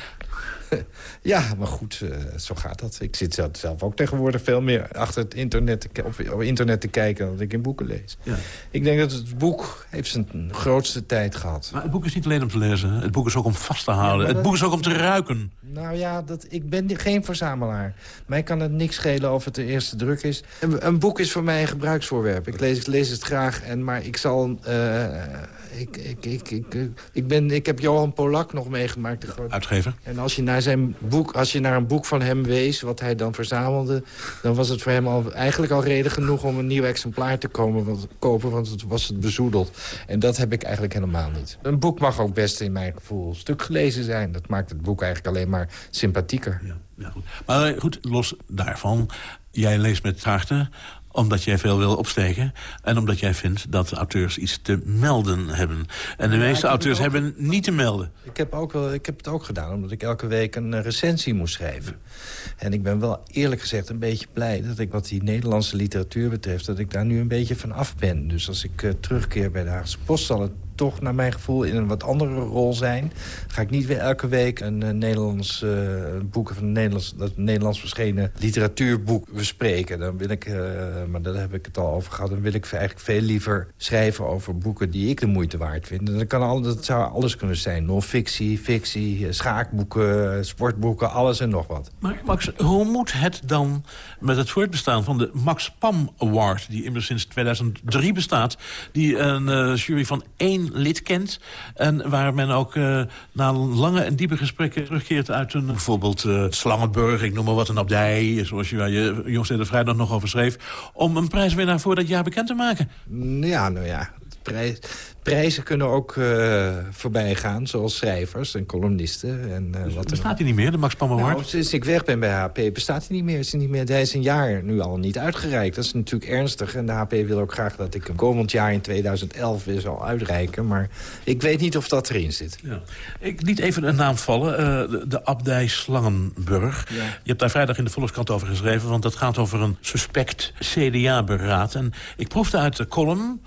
Speaker 5: ja, maar goed, uh, zo gaat dat. Ik zit zelf ook tegenwoordig veel meer achter het internet, op, op internet te kijken... dan dat ik in boeken lees. Ja. Ik denk dat het boek heeft zijn grootste tijd gehad.
Speaker 4: Maar het boek is niet alleen om te lezen. Het boek is ook om vast te houden. het boek is ook om te ruiken.
Speaker 5: Nou ja, dat, ik ben geen verzamelaar. Mij kan het niks schelen of het de eerste druk is. Een, een boek is voor mij een gebruiksvoorwerp. Ik lees, ik lees het graag, en, maar ik zal... Uh, ik, ik, ik, ik, ik, ben, ik heb Johan Polak nog meegemaakt. De grote...
Speaker 4: Uitgever.
Speaker 5: En als je, naar zijn boek, als je naar een boek van hem wees, wat hij dan verzamelde... dan was het voor hem al, eigenlijk al reden genoeg om een nieuw exemplaar te komen, kopen... want het was het bezoedeld. En dat heb ik eigenlijk helemaal niet. Een boek mag ook best in mijn gevoel stuk gelezen zijn. Dat maakt het boek eigenlijk alleen maar sympathieker. Ja,
Speaker 4: ja goed. Maar goed, los daarvan... Jij leest met harten omdat jij veel wil opsteken. En omdat jij vindt dat auteurs iets te melden hebben. En de meeste auteurs hebben niet te melden.
Speaker 5: Ik heb, ook wel, ik heb het ook gedaan, omdat ik elke week een eh, recensie moest schrijven. En ik ben wel eerlijk gezegd een beetje blij... dat ik wat die Nederlandse literatuur betreft... dat ik daar nu een beetje van af ben. Dus als ik uh, terugkeer bij de Haagse Post... zal het toch naar mijn gevoel in een wat andere rol zijn. Ga ik niet weer elke week een uh, Nederlands uh, boek een Nederlands, dat Nederlands verschenen literatuurboek bespreken. Dan wil ik, uh, maar daar heb ik het al over gehad, dan wil ik eigenlijk veel liever schrijven over boeken die ik de moeite waard vind. Dat, kan al, dat zou alles kunnen zijn. Non-fictie, fictie, schaakboeken, sportboeken, alles en nog wat.
Speaker 4: Maar Max, hoe moet het dan met het voortbestaan van de Max Pam Award... die immers sinds 2003 bestaat, die een jury van één lid kent. En waar men ook uh, na lange en diepe gesprekken terugkeert uit een... bijvoorbeeld uh, Slangenburg, ik noem maar wat, een abdij... zoals je, je Jongstede Vrijdag nog over schreef... om een prijswinnaar voor dat jaar bekend te maken.
Speaker 5: Ja, nou ja, prijs, prijzen kunnen ook uh, voorbij gaan, zoals schrijvers en columnisten. En,
Speaker 4: uh, dus wat bestaat hij niet meer, de Max Pam Award? Nou,
Speaker 5: sinds ik weg ben bij HP bestaat hij niet meer. Is hij, niet meer. hij is een jaar nu al niet uitgereikt. Dat is natuurlijk ernstig. En de HP wil ook graag dat ik hem komend jaar in 2011 weer zal uitreiken. Maar ik weet niet of dat erin zit. Ja.
Speaker 4: Ik liet even een naam vallen. Uh, de, de, abdij Slangenburg. Je hebt daar vrijdag in de Volkskrant over geschreven... want dat gaat over een suspect CDA-beraad. En ik proefde uit de column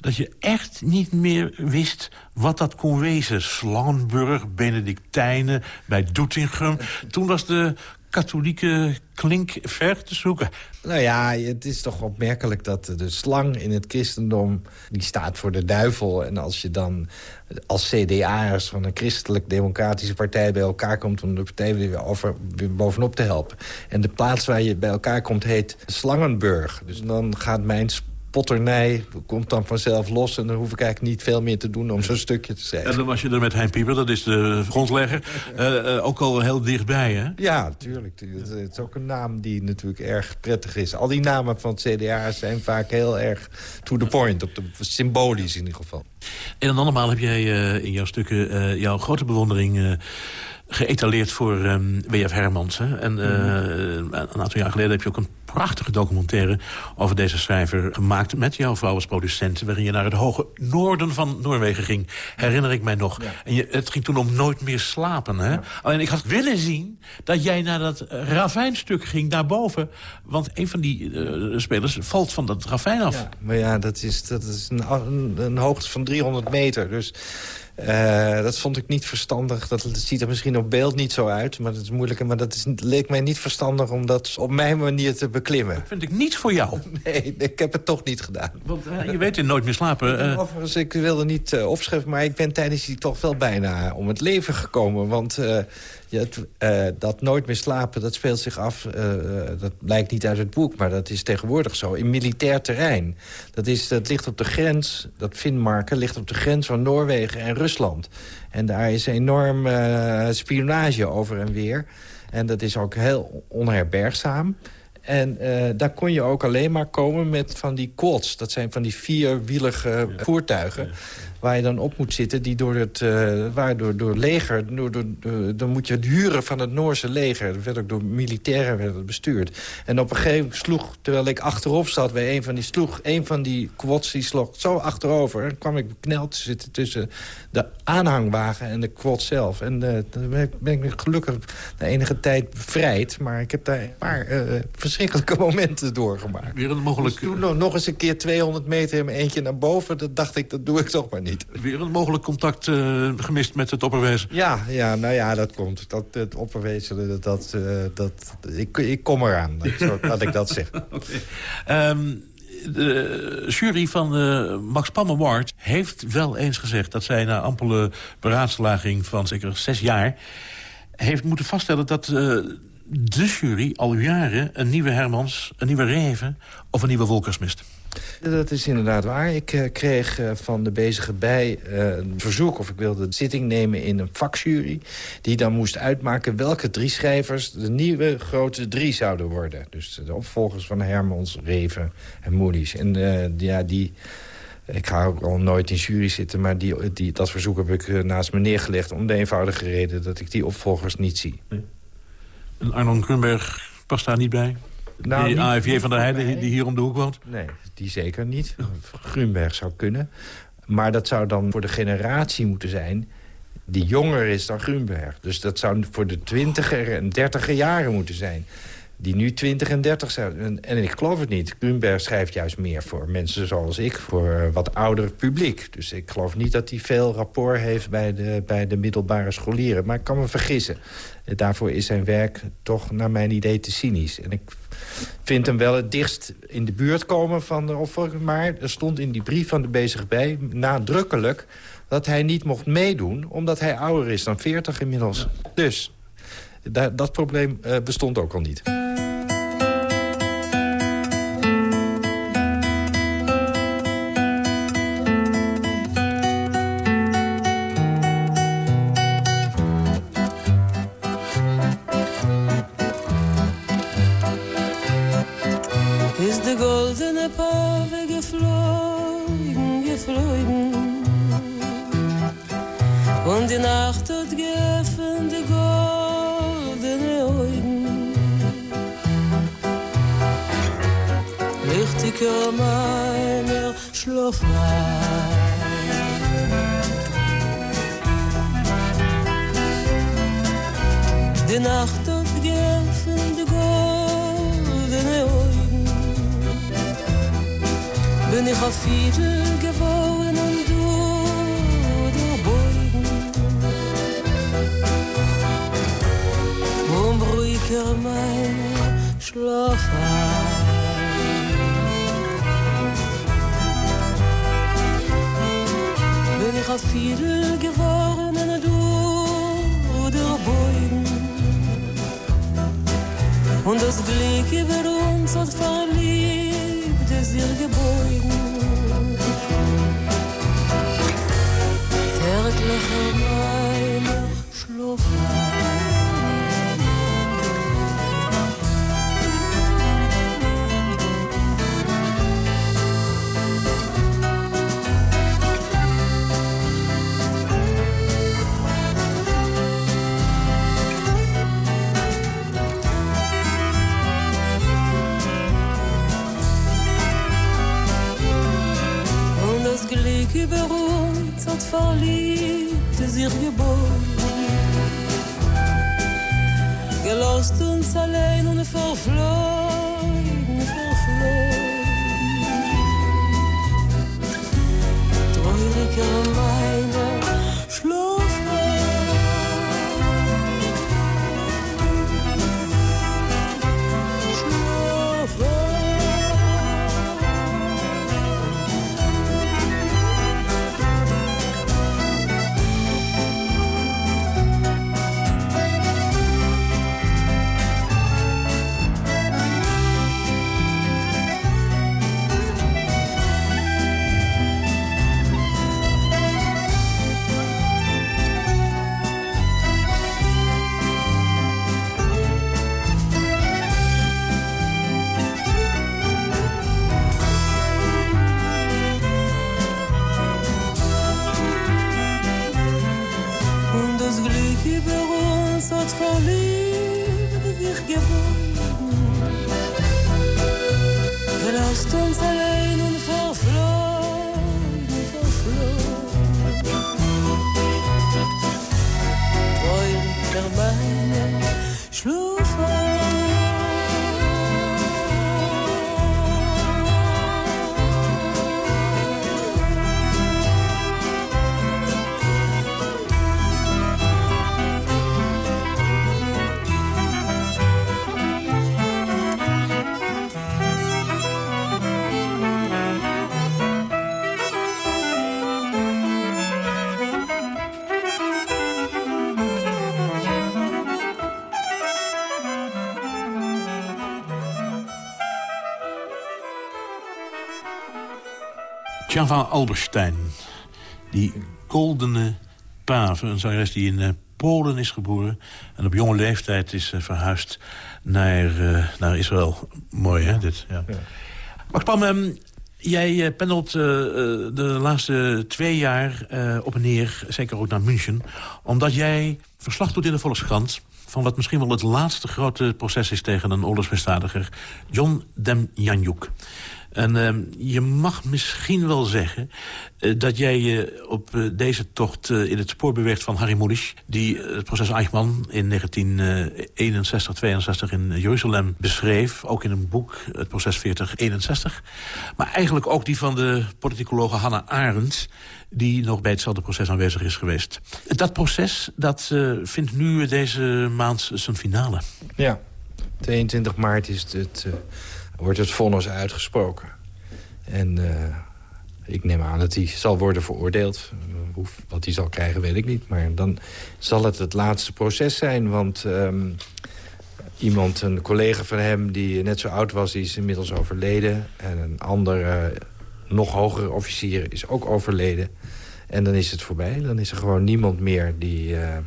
Speaker 4: dat je echt niet meer wist wat dat kon wezen. Slangenburg, Benedictijnen, bij Doetinchem. Toen was de katholieke klink ver te zoeken.
Speaker 5: Nou ja, het is toch opmerkelijk dat de slang in het christendom... die staat voor de duivel. En als je dan als CDA'ers van een christelijk-democratische partij... bij elkaar komt om de partij weer, weer bovenop te helpen. En de plaats waar je bij elkaar komt heet Slangenburg. Dus dan gaat mijn potternij komt dan vanzelf los... en dan hoef ik eigenlijk niet veel meer te doen om zo'n stukje te zeggen.
Speaker 4: En dan was je er met Hein Pieper, dat is de grondlegger, uh, uh, ook al heel dichtbij, hè?
Speaker 5: Ja, natuurlijk. Het is ook een naam die natuurlijk erg prettig is. Al die namen van het CDA zijn vaak heel erg to the point, op de, symbolisch in ieder geval.
Speaker 4: En dan allemaal heb jij uh, in jouw stukken jouw grote bewondering geëtaleerd voor um, ehm, W.F. Hermans. Hè? En uh, een aantal jaar geleden heb je ook een prachtige documentaire... over deze schrijver gemaakt met jouw vrouw als producent... waarin je naar het hoge noorden van Noorwegen ging. Herinner ik mij nog. En je, het ging toen om nooit meer slapen. Hè? Alleen ik had willen zien dat jij naar dat ravijnstuk ging daarboven. Want een van die uh, spelers valt van dat ravijn af.
Speaker 5: maar ja, dat is, dat is een, een, een hoogte van 300 meter. Dus uh, dat vond ik niet verstandig. Dat, ziet er misschien op beeld niet zo uit, maar dat is moeilijk. Maar dat is, leek mij niet verstandig om dat op mijn manier te beklimmen. Dat
Speaker 4: vind ik niets voor jou.
Speaker 5: Nee, ik heb het toch niet gedaan.
Speaker 4: Want uh, je weet in Nooit meer slapen.
Speaker 5: Uh... Overigens, ik wilde niet opschrijven, maar ik ben tijdens die toch wel bijna om het leven gekomen. Want ja, uh, dat nooit meer slapen, dat speelt zich af... Uh, dat blijkt niet uit het boek, maar dat is tegenwoordig zo... in militair terrein. Dat, is, dat ligt op de grens, dat Finnmarken ligt op de grens van Noorwegen en Rusland. En daar is enorm spionage over en weer. En dat is ook heel onherbergzaam. En daar kon je ook alleen maar komen met van die quads. Dat zijn van die vierwielige voertuigen waar je dan op moet zitten... die door het, uh, waar door, door leger... Door, door, dan moet je het huren van het Noorse leger. Dat werd ook door militairen werd het bestuurd. En op een gegeven moment sloeg, terwijl ik achterop zat bij een van die... sloeg een van die quads die sloeg zo achterover. En kwam ik bekneld te zitten tussen de aanhangwagen en de quad zelf. En uh, dan ben ik, gelukkig na enige tijd bevrijd. Maar ik heb daar een paar uh, verschrikkelijke momenten doorgemaakt.
Speaker 4: Weer een mogelijk...
Speaker 5: Dus toen nog, nog eens een keer 200 meter in mijn eentje naar boven. Dat dacht ik, dat doe ik toch maar niet.
Speaker 4: Weer een mogelijk contact uh, gemist met het opperwezen?
Speaker 5: Ja, ja, nou ja, dat komt. Dat, het opperwezen, dat, dat, uh, dat, ik, ik kom eraan, laat ik dat
Speaker 4: okay. um, de jury van de Max Pam Award heeft wel eens gezegd... dat zij na ampele beraadslaging van zeker zes jaar... heeft moeten vaststellen dat uh, de jury al jaren een nieuwe Hermans... een nieuwe Reven of een nieuwe Wolkers mist.
Speaker 5: Dat is inderdaad waar. Ik uh, kreeg uh, van de bezige bij uh, een verzoek of ik wilde de zitting nemen in een vakjury... die dan moest uitmaken welke drie schrijvers de nieuwe grote drie zouden worden. Dus de opvolgers van Hermans, Reven en Moody's. En ja, die... Ik ga ook al nooit in jury zitten, maar die, die, dat verzoek heb ik naast me neergelegd... om de eenvoudige reden dat ik die opvolgers niet zie.
Speaker 4: En Arnon Grunberg past daar niet bij? Nou, die AFJ van der Heijden die hier om de hoek woont?
Speaker 5: Nee, die zeker niet. Grunberg zou kunnen. Maar dat zou dan voor de generatie moeten zijn die jonger is dan Grunberg. Dus dat zou voor de twintiger en dertiger jaren moeten zijn. Die nu twintig en dertig zijn. En, ik geloof het niet. Grunberg schrijft juist meer voor mensen zoals ik. Voor wat ouder publiek. Dus ik geloof niet dat hij veel rapport heeft bij de, bij de middelbare scholieren. Maar ik kan me vergissen. Daarvoor is zijn werk toch naar mijn idee te cynisch. En ik vind hem wel het dichtst in de buurt komen van de offer. Maar er stond in die brief van de bezig bij nadrukkelijk dat hij niet mocht meedoen... omdat hij ouder is dan 40 inmiddels. Dus dat probleem uh, bestond ook al niet.
Speaker 7: habe geflogen, geflogen. Und die Nacht hat geöffnet die goldene Augen. Lichtiger meiner Schlaf Die Nacht Bin ich auf Fiedel geworden und du der Beugen. Um ruhiger meine Schlaf Bin ich auf Fiedel geworden und du der Beugen. Und das Glück über uns hat verliebt, es ihr gebeugen. Zärtlicher meine Über uns hat verliebt, sich geboren. Gelost uns allein
Speaker 4: Jan van Alberstein. Die goldene pave, een zangeres die in eh, Polen is geboren... en op jonge leeftijd is eh, verhuisd naar, eh, naar Israël. Mooi, hè, dit? Ja. Max Pam, ehm, jij pendelt de laatste twee jaar op en neer... zeker ook naar München... omdat jij verslag doet in de Volkskrant... van wat misschien wel het laatste grote proces is... tegen een oorlogsmisdadiger, John Demjanjuk. En ehm, je mag misschien wel zeggen eh, dat jij je op eh, deze tocht eh, in het spoor beweegt van Harry Mulisch... die het proces Eichmann in 1961, 62 in Jeruzalem beschreef. Ook in een boek, het proces 4061. Maar eigenlijk ook die van de politicologe Hannah Arendt... die nog bij hetzelfde proces aanwezig is geweest. Dat proces dat, vindt nu deze maand zijn finale.
Speaker 5: Ja, 22 maart is het, wordt het vonnis uitgesproken. En eh, ik neem aan dat hij zal worden veroordeeld. Wat hij zal krijgen, weet ik niet. Maar dan zal het het laatste proces zijn. Want ehm, iemand, een collega van hem die net zo oud was... die is inmiddels overleden. En een ander, eh, nog hogere officier is ook overleden. En dan is het voorbij. Dan is er gewoon niemand meer die... eh,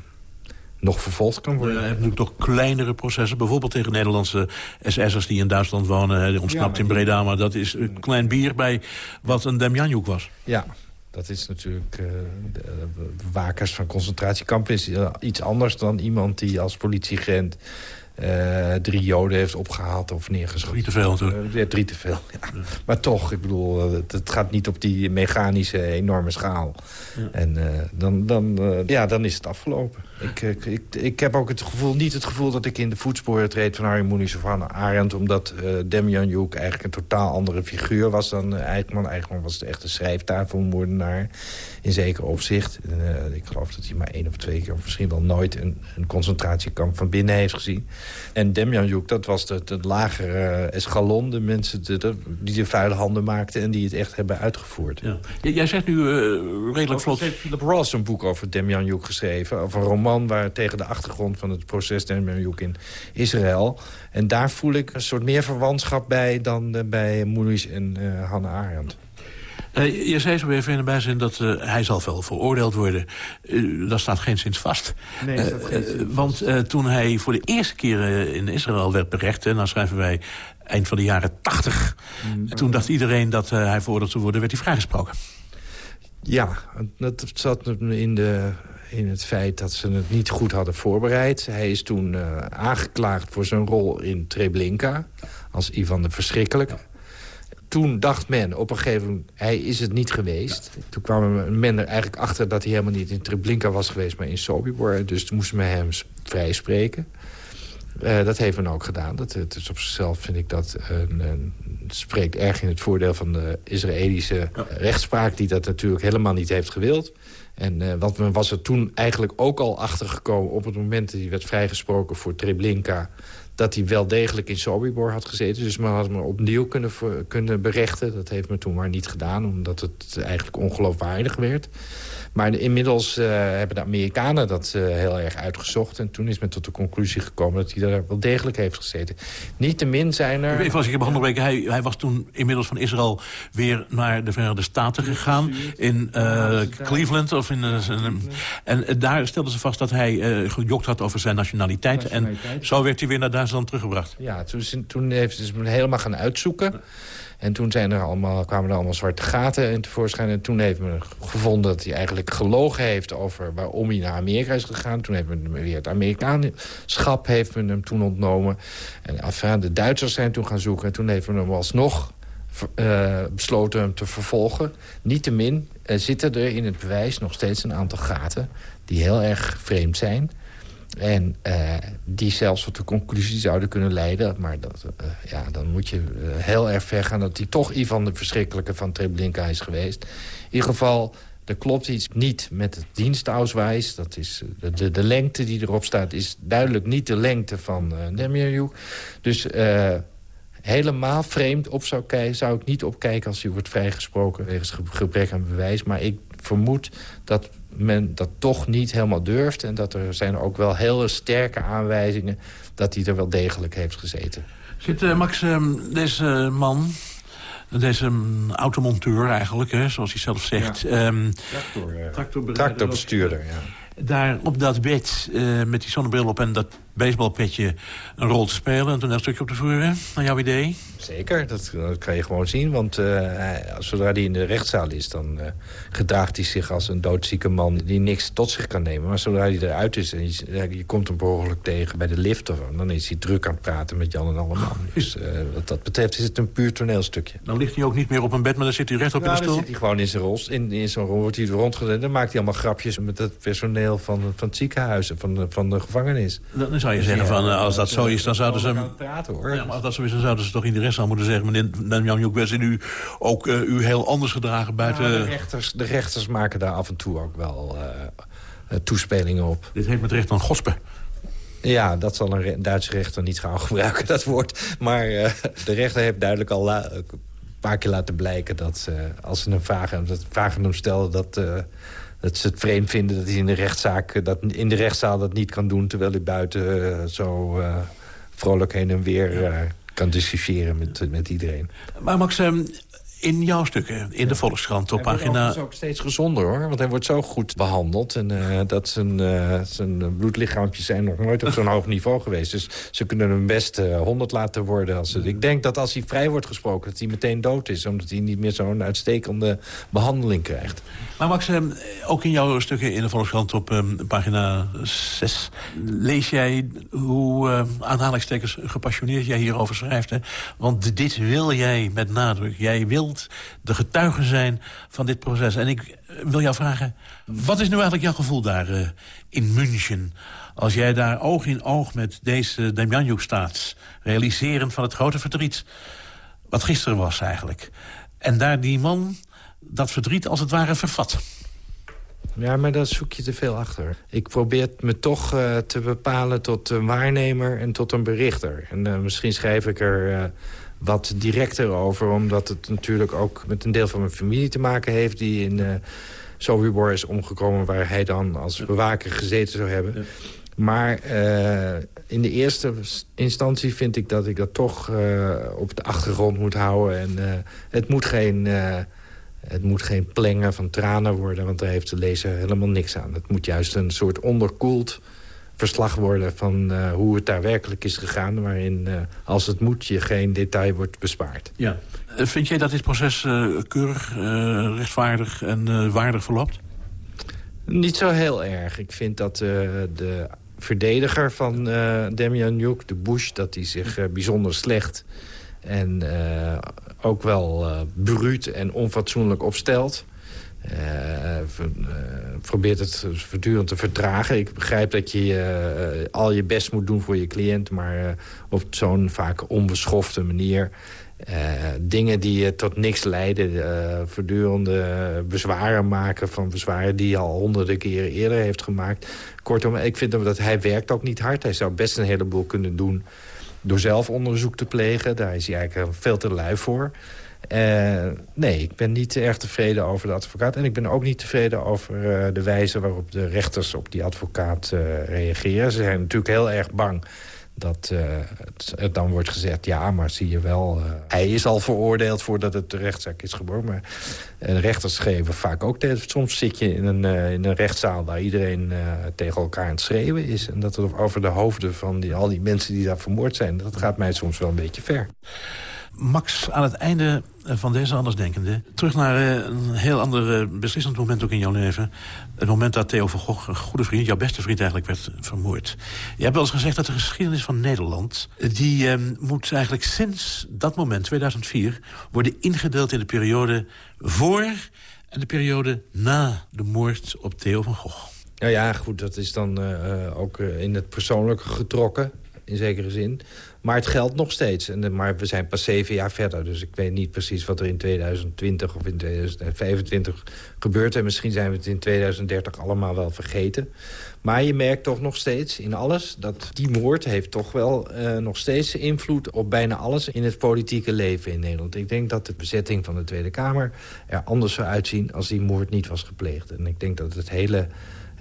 Speaker 5: nog vervolgd kan worden.
Speaker 4: Je hebt natuurlijk toch kleinere processen. Bijvoorbeeld tegen Nederlandse SS'ers die in Duitsland wonen. Die ontsnapt
Speaker 5: Ja,
Speaker 4: in Breda. Maar dat is een klein bier bij wat een Demjanjuk was.
Speaker 5: Ja, Dat is natuurlijk... Uh, de bewakers van concentratiekampen is iets anders dan iemand die als politieagent uh, drie joden heeft opgehaald of neergeschoten.
Speaker 4: Drie te veel natuurlijk.
Speaker 5: Ja, drie te veel, ja. Maar toch, ik bedoel, uh, het gaat niet op die mechanische enorme schaal. En dan, dan, ja, dan is het afgelopen. Ik, ik, ik, ik, heb ook het gevoel, niet het gevoel dat ik in de voetsporen treed van Harry Moenis of Hannah Arendt. Omdat Demian Joek eigenlijk een totaal andere figuur was dan Eijkman. Eijkman was echt een schrijftafelmoordenaar in zeker opzicht. ik geloof dat hij maar één of twee keer, of misschien wel nooit... een, een concentratiekamp van binnen heeft gezien. En Demjanjuk, dat was het, het lagere escalon. De mensen de, die de vuile handen maakten en die het echt hebben uitgevoerd. Ja.
Speaker 4: Jij zegt nu uh, redelijk vlot...
Speaker 5: heeft Philip Ross een boek over Demjanjuk geschreven. Over een roman waar tegen de achtergrond van het proces Demjanjuk in Israël. En daar voel ik een soort meer verwantschap bij dan uh, bij Moelis en uh, Hannah Arendt.
Speaker 4: Uh, je zei zo even in de bijzin dat uh, hij zal wel veroordeeld worden. Uh, dat staat geen sinds vast.
Speaker 5: Nee, geen
Speaker 4: want toen hij voor de eerste keer in Israël werd berecht... en dan schrijven wij eind van de jaren tachtig... Mm. toen dacht iedereen dat hij veroordeeld zou worden, werd hij vrijgesproken.
Speaker 5: Ja, dat zat in, de, in het feit dat ze het niet goed hadden voorbereid. Hij is toen aangeklaagd voor zijn rol in Treblinka... als Ivan de Verschrikkelijke toen dacht men op een gegeven moment, hij is het niet geweest. Toen kwam men er eigenlijk achter dat hij helemaal niet in Treblinka was geweest... maar in Sobibor. Dus toen moesten we hem vrij spreken. Uh, dat heeft men ook gedaan. Dat, het is op zichzelf vind ik dat een, een, spreekt erg in het voordeel van de Israëlische ja. rechtspraak... die dat natuurlijk helemaal niet heeft gewild. En uh, wat men was er toen eigenlijk ook al achtergekomen... op het moment dat hij werd vrijgesproken voor Treblinka dat hij wel degelijk in Sobibor had gezeten. Dus men had hem opnieuw kunnen, kunnen berechten. Dat heeft men toen maar niet gedaan, omdat het eigenlijk ongeloofwaardig werd. Maar inmiddels uh, hebben de Amerikanen dat uh, heel erg uitgezocht. En toen is men tot de conclusie gekomen dat hij daar wel degelijk heeft gezeten. Niettemin zijn er...
Speaker 4: Even als ik heb weken, hij, hij was toen inmiddels van Israël weer naar de Verenigde Staten gegaan. In uh, Cleveland. Of in, en daar stelden ze vast dat hij gejokt had over zijn nationaliteit. En zo werd hij weer naar Duitsland teruggebracht.
Speaker 5: Ja, toen, toen heeft ze dus helemaal gaan uitzoeken. En toen zijn er allemaal, kwamen er allemaal zwarte gaten in tevoorschijn. En toen heeft men gevonden dat hij eigenlijk gelogen heeft... over waarom hij naar Amerika is gegaan. Toen heeft men weer het Amerikaanschap heeft men hem toen ontnomen. En enfin, de Duitsers zijn toen gaan zoeken. En toen heeft men hem alsnog uh, besloten hem te vervolgen. Niettemin uh, zitten er in het bewijs nog steeds een aantal gaten... die heel erg vreemd zijn... En uh, die zelfs tot de conclusie zouden kunnen leiden... maar dat, uh, ja, dan moet je uh, heel erg ver gaan... dat hij toch Ivan de Verschrikkelijke van Treblinka is geweest. In ieder geval, er klopt iets niet met het dienstauswijs. Dat is, de, lengte die erop staat is duidelijk niet de lengte van uh. Dus helemaal vreemd op zou, zou ik niet opkijken... als hij wordt vrijgesproken wegens gebrek aan bewijs. Maar ik vermoed dat men dat toch niet helemaal durft. En dat er zijn ook wel hele sterke aanwijzingen dat hij er wel degelijk heeft gezeten.
Speaker 4: Zit uh, Max, uh, deze man, deze um, automonteur eigenlijk, hè, zoals hij zelf zegt... Ja. Um,
Speaker 5: Tractor, Tractorbestuurder, ja.
Speaker 4: Daar op dat bed uh, met die zonnebril op en dat baseballpetje een rol te spelen... en toen een stukje op te voeren, naar jouw idee?
Speaker 5: Zeker, dat, dat kan je gewoon zien. Want uh, zodra hij in de rechtszaal is... dan uh, gedraagt hij zich als een doodzieke man die niks tot zich kan nemen. Maar zodra hij eruit is en je, je komt hem behoorlijk tegen bij de lift... Of, dan is hij druk aan het praten met Jan en allemaal. Dus uh, wat dat betreft is het een puur toneelstukje.
Speaker 4: Dan ligt hij ook niet meer op een bed, maar dan zit hij recht op
Speaker 5: nou,
Speaker 4: in de stoel?
Speaker 5: dan zit hij gewoon in zijn rol. In, in zo'n rol wordt hij rondgedaan. Dan maakt hij allemaal grapjes met het personeel van, van het ziekenhuis... en van, van de gevangenis.
Speaker 4: Dan zou je zeggen van, als dat zo is, dan zouden ze...
Speaker 5: Praten, hoor.
Speaker 4: Ja, maar als dat zo is, dan zouden ze toch in de rest al moeten zeggen... meneer Jan Joek, zijn u ook uh, u heel anders gedragen buiten...
Speaker 5: Nou, de, rechters, de rechters maken daar af en toe ook wel uh, toespelingen op.
Speaker 4: Dit heet met recht dan gospen.
Speaker 5: Ja, dat zal een Duitse rechter niet gauw gebruiken, dat woord. Maar uh, de rechter heeft duidelijk al een paar keer laten blijken... dat als ze hem vragen, dat vragen hem stellen... dat dat ze het vreemd vinden dat hij in de rechtszaak, dat in de rechtszaal dat niet kan doen... terwijl hij buiten uh, zo uh, vrolijk heen en weer uh, kan discussiëren met, met iedereen.
Speaker 4: Maar Max, in jouw stukken, in de Volkskrant op pagina...
Speaker 5: Hij ook steeds gezonder, hoor. Want hij wordt zo goed behandeld. En uh, dat zijn, uh, zijn bloedlichaampjes zijn nog nooit op zo'n hoog niveau geweest. Dus ze kunnen hem best uh, 100 laten worden. Als het, ik denk dat als hij vrij wordt gesproken, dat hij meteen dood is. Omdat hij niet meer zo'n uitstekende behandeling krijgt.
Speaker 4: Maar Max, ook in jouw stukken in de Volkskrant op um, pagina 6... lees jij hoe uh, aanhalingstekens gepassioneerd jij hierover schrijft. Hè? Want dit wil jij met nadruk. Jij de getuige zijn van dit proces. En ik wil jou vragen, wat is nu eigenlijk jouw gevoel daar uh, in München... als jij daar oog in oog met deze Demjanjuk staat... realiserend van het grote verdriet... wat gisteren was eigenlijk. En daar die man dat verdriet als het ware vervat...
Speaker 5: Ja, maar daar zoek je te veel achter. Ik probeer me toch uh, te bepalen tot een waarnemer en tot een berichter. En misschien schrijf ik er wat directer over... omdat het natuurlijk ook met een deel van mijn familie te maken heeft... die in uh, Sobibor is omgekomen... waar hij dan als bewaker gezeten zou hebben. Ja. Maar in de eerste instantie vind ik dat ik dat toch op de achtergrond moet houden. En het moet geen... Het moet geen plengen van tranen worden, want daar heeft de lezer helemaal niks aan. Het moet juist een soort onderkoeld verslag worden van uh, hoe het daar werkelijk is gegaan... waarin, uh, als het moet, je geen detail wordt bespaard.
Speaker 4: Ja. Vind jij dat dit proces uh, keurig, rechtvaardig en waardig verloopt?
Speaker 5: Niet zo heel erg. Ik vind dat de verdediger van Demian Juk, de Bush... dat hij zich bijzonder slecht en ook wel bruut en onfatsoenlijk opstelt. Uh, probeert het voortdurend te vertragen. Ik begrijp dat je al je best moet doen voor je cliënt... maar op zo'n vaak onbeschofte manier... dingen die tot niks leiden, voortdurende bezwaren maken... van bezwaren die hij al honderden keren eerder heeft gemaakt. Kortom, ik vind dat hij werkt ook niet hard. Hij zou best een heleboel kunnen doen door zelf onderzoek te plegen. Daar is hij eigenlijk veel te lui voor. Uh, nee, ik ben niet erg tevreden over de advocaat. En ik ben ook niet tevreden over uh, de wijze waarop de rechters op die advocaat uh, reageren. Ze zijn natuurlijk heel erg bang dat het, dan wordt gezegd... ja, maar zie je wel, hij is al veroordeeld voordat het de rechtszaak is geboren. Maar rechters geven vaak ook... soms zit je in een, in een rechtszaal waar iedereen tegen elkaar aan het schreeuwen is... en dat het over de hoofden van die, al die mensen die daar vermoord zijn... dat gaat mij soms wel een beetje ver.
Speaker 4: Max, aan het einde van deze andersdenkende... terug naar een heel ander beslissend moment ook in jouw leven. Het moment dat Theo van Gogh, een goede vriend... jouw beste vriend eigenlijk, werd vermoord. Je hebt wel eens gezegd dat de geschiedenis van Nederland... die eh, moet eigenlijk sinds dat moment, 2004... worden ingedeeld in de periode voor... en de periode na de moord op Theo van Gogh.
Speaker 5: Nou ja, goed, dat is dan ook in het persoonlijke getrokken in zekere zin. Maar het geldt nog steeds. En, maar we zijn pas zeven jaar verder. Dus ik weet niet precies wat er in 2020 of in 2025 gebeurt. En misschien zijn we het in 2030 allemaal wel vergeten. Maar je merkt toch nog steeds in alles... dat die moord heeft toch wel uh, nog steeds invloed op bijna alles... in het politieke leven in Nederland. Ik denk dat de bezetting van de Tweede Kamer er anders zou uitzien... als die moord niet was gepleegd. En ik denk dat het hele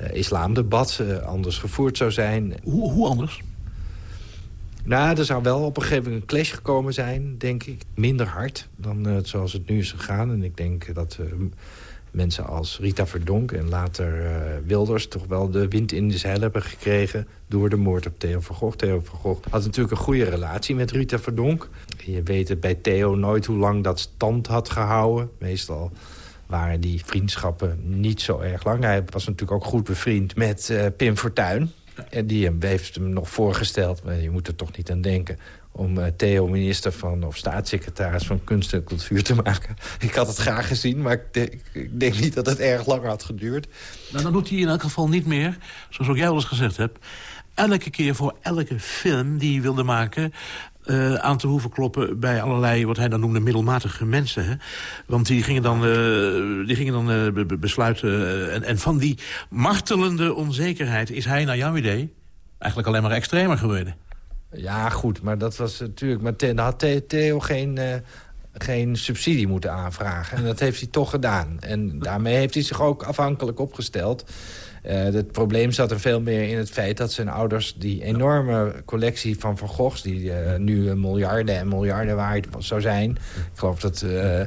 Speaker 5: uh, islamdebat uh, anders gevoerd zou zijn.
Speaker 4: Hoe, hoe anders?
Speaker 5: Nou, er zou wel op een gegeven moment een clash gekomen zijn, denk ik. Minder hard dan uh, zoals het nu is gegaan. En ik denk dat uh, mensen als Rita Verdonk en later uh, Wilders... toch wel de wind in de zeil hebben gekregen door de moord op Theo van Gogh. Theo van Gogh had natuurlijk een goede relatie met Rita Verdonk. Je weet het bij Theo nooit hoe lang dat stand had gehouden. Meestal waren die vriendschappen niet zo erg lang. Hij was natuurlijk ook goed bevriend met Pim Fortuyn. En die heeft hem nog voorgesteld, maar je moet er toch niet aan denken... om uh, Theo minister van, of staatssecretaris van kunst en cultuur te maken. Ik had het graag gezien, maar ik denk, ik denk niet dat het erg lang had geduurd.
Speaker 4: Nou, dan doet hij in elk geval niet meer, zoals ook jij al eens gezegd hebt... elke keer voor elke film die hij wilde maken... Uh, aan te hoeven kloppen bij allerlei, wat hij dan noemde, middelmatige mensen. Hè? Want die gingen dan, uh, die gingen dan uh, besluiten... en, en van die martelende onzekerheid is hij, naar jouw idee... eigenlijk alleen maar extremer geworden.
Speaker 5: Ja, goed, maar dat was natuurlijk... Maar dan had Theo geen, geen subsidie moeten aanvragen. En dat heeft hij toch gedaan. En daarmee heeft hij zich ook afhankelijk opgesteld... Uh, het probleem zat er veel meer in het feit dat zijn ouders... die enorme collectie van Van Goghs... die uh, nu miljarden en miljarden waard zou zijn. Ik geloof dat... Uh,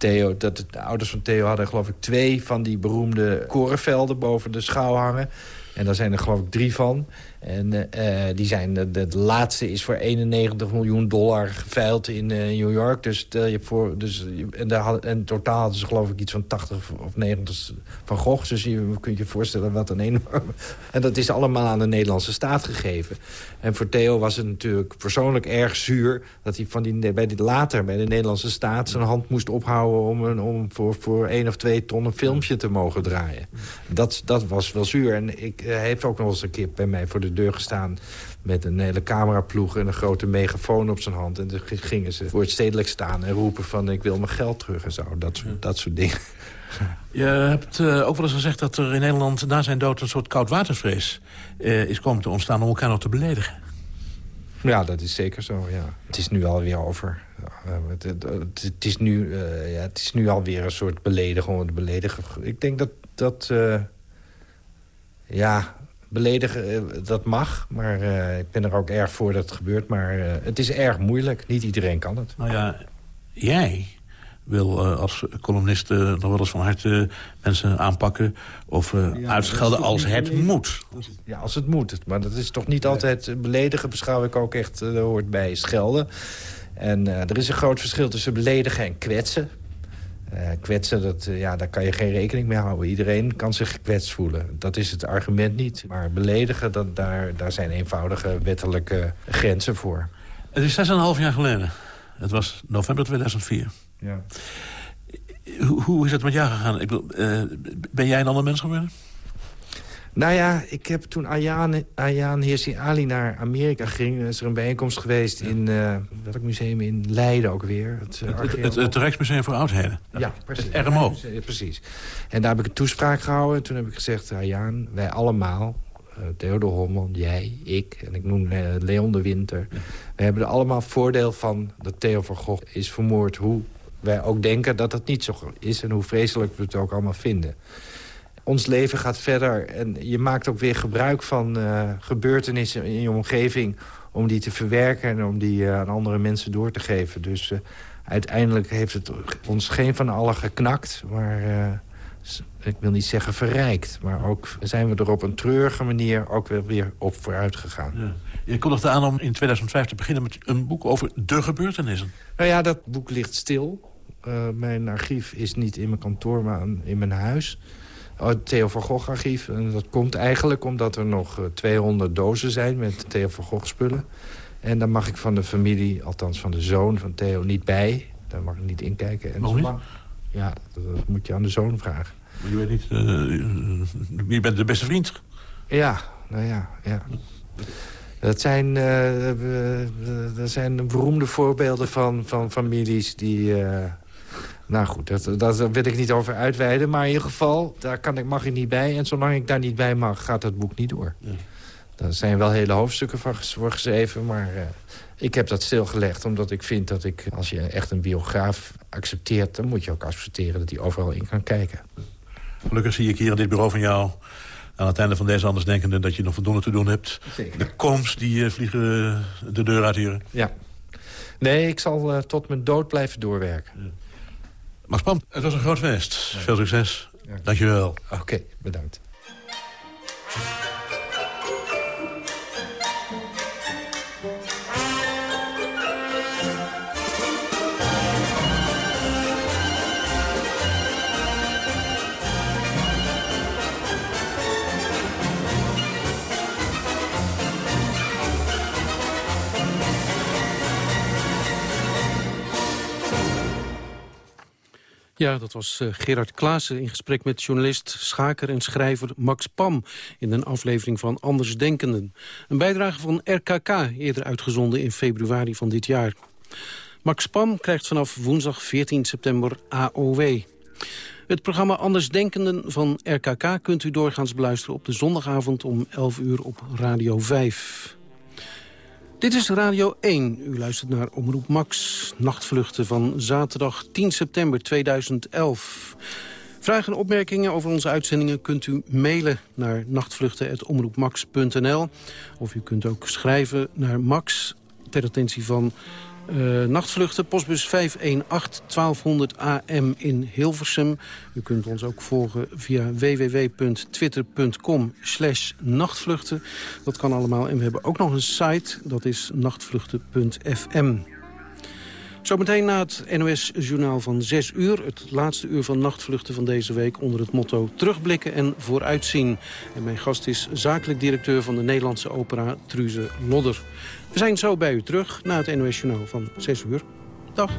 Speaker 5: Theo, dat de ouders van Theo hadden geloof ik twee van die beroemde korenvelden boven de schouw hangen. En daar zijn er geloof ik drie van. En uh, die zijn, de, de, laatste is voor 91 miljoen dollar geveild in New York. Dus, stel je voor, dus en, daar en totaal hadden ze geloof ik iets van 80 of 90 van Gogh. Dus je kunt je voorstellen wat een enorme... En dat is allemaal aan de Nederlandse staat gegeven. En voor Theo was het natuurlijk persoonlijk erg zuur... dat hij van die, bij die, later bij de Nederlandse staat zijn hand moest ophouden... om, een, om voor, voor één of twee ton een filmpje te mogen draaien. Dat, dat was wel zuur. En ik, hij heeft ook nog eens een keer bij mij voor de deur gestaan met een hele cameraploeg en een grote megafoon op zijn hand. En dan gingen ze voor het stedelijk staan en roepen van ik wil mijn geld terug en zo. Dat, dat soort dingen.
Speaker 4: Je hebt uh, ook wel eens gezegd dat er in Nederland na zijn dood... een soort koudwatervrees uh, is komen te ontstaan om elkaar nog te beledigen.
Speaker 5: Ja, dat is zeker zo, ja. Het is nu alweer over. Uh, het, het, het, is nu, ja, het is nu alweer een soort beledigen. beledigen. Ik denk dat... dat ja, beledigen, eh, dat mag. Maar uh, ik ben er ook erg voor dat het gebeurt. Maar uh, het is erg moeilijk. Niet iedereen kan het.
Speaker 4: Nou ja, jij wil uh, als columnist nog wel eens van harte mensen aanpakken... of ja, uitschelden als het moet.
Speaker 5: Ja, als het moet. Maar dat is toch niet altijd... beledigen beschouw ik ook echt, uh, hoort bij schelden. En er is een groot verschil tussen beledigen en kwetsen. Uh, kwetsen, dat, uh, ja, daar kan je geen rekening mee houden. Iedereen kan zich gekwetst voelen. Dat is het argument niet. Maar beledigen, dat, daar, daar zijn eenvoudige wettelijke grenzen voor.
Speaker 4: Het is 6,5 jaar geleden. Het was november 2004.
Speaker 5: Ja.
Speaker 4: Hoe, hoe is het met jou gegaan? Ik bedoel, uh, ben jij een ander mens geworden?
Speaker 5: Nou ja, ik heb toen Ayaan, Ayaan Hirsi Ali naar Amerika ging... is er een bijeenkomst geweest in... Uh, welk museum in Leiden ook weer?
Speaker 4: Het, uh, het, het, het, Rijksmuseum voor Oudheden.
Speaker 5: Ja, precies.
Speaker 4: Het RMO.
Speaker 5: Ja, precies. En daar heb ik een toespraak gehouden. En toen heb ik gezegd, Ayaan, wij allemaal... Uh, Theodor Holman, jij, ik en ik noem Leon de Winter... Ja. we hebben er allemaal voordeel van dat Theo van Gogh is vermoord... hoe wij ook denken dat dat niet zo is... en hoe vreselijk we het ook allemaal vinden ons leven gaat verder. En je maakt ook weer gebruik van uh, gebeurtenissen in je omgeving... om die te verwerken en om die uh, aan andere mensen door te geven. Dus uh, uiteindelijk heeft het ons geen van allen geknakt. Maar ik wil niet zeggen verrijkt. Maar ook zijn we er op een treurige manier ook weer, weer op vooruit gegaan. Ja.
Speaker 4: Je kondigde aan om in 2005 te beginnen met een boek over de gebeurtenissen.
Speaker 5: Nou ja, dat boek ligt stil. mijn archief is niet in mijn kantoor, maar in mijn huis het Theo van Gogh archief. En dat komt eigenlijk omdat er nog 200 dozen zijn met Theo van Gogh spullen. En daar mag ik van de familie, althans van de zoon van Theo, niet bij. Daar mag ik niet inkijken. En
Speaker 4: Waarom?
Speaker 5: Ja, dat, dat, moet je aan de zoon vragen.
Speaker 4: Maar je weet niet, uh, je bent de beste vriend.
Speaker 5: Ja, nou ja, ja. Dat zijn, uh, dat zijn beroemde voorbeelden van, van families die... Uh, nou goed, dat, dat wil ik niet over uitweiden. Maar in ieder geval, daar kan ik, mag ik niet bij. En zolang ik daar niet bij mag, gaat het boek niet door. Ja. Daar zijn wel hele hoofdstukken van voor geschreven. Maar uh, ik heb dat stilgelegd omdat ik vind dat ik... als je echt een biograaf accepteert... dan moet je ook accepteren dat hij overal in kan kijken.
Speaker 4: Gelukkig zie ik hier in dit bureau van jou... aan het einde van deze andersdenkende... dat je nog voldoende te doen hebt.
Speaker 5: Zeker.
Speaker 4: De komst die uh, vliegen de deur uit hier.
Speaker 5: Ja. Nee, ik zal uh, tot mijn dood blijven doorwerken. Ja.
Speaker 4: Max Pam, het was een groot feest. Veel succes. Ja. Dankjewel.
Speaker 5: Oké, okay, bedankt.
Speaker 3: Ja, dat was uh, Gerard Klaassen in gesprek met journalist, schaker en schrijver Max Pam... in een aflevering van Andersdenkenden. Een bijdrage van RKK, eerder uitgezonden in februari van dit jaar. Max Pam krijgt vanaf woensdag 14 september AOW. Het programma Andersdenkenden van RKK kunt u doorgaans beluisteren... op de zondagavond om 11 uur op Radio 5. Dit is Radio 1. U luistert naar Omroep Max. Nachtvluchten van zaterdag 10 september 2011. Vragen en opmerkingen over onze uitzendingen kunt u mailen naar nachtvluchten.omroepmax.nl. Of u kunt ook schrijven naar Max ter attentie van uh, nachtvluchten, postbus 518 1200 AM in Hilversum. U kunt ons ook volgen via www.twitter.com slash nachtvluchten. Dat kan allemaal. En we hebben ook nog een site, dat is nachtvluchten.fm. Zometeen na het NOS-journaal van 6 uur. Het laatste uur van nachtvluchten van deze week onder het motto terugblikken en vooruitzien. En mijn gast is zakelijk directeur van de Nederlandse opera Truze Lodder. We zijn zo bij u terug na het NOS-journaal van 6 uur. Dag.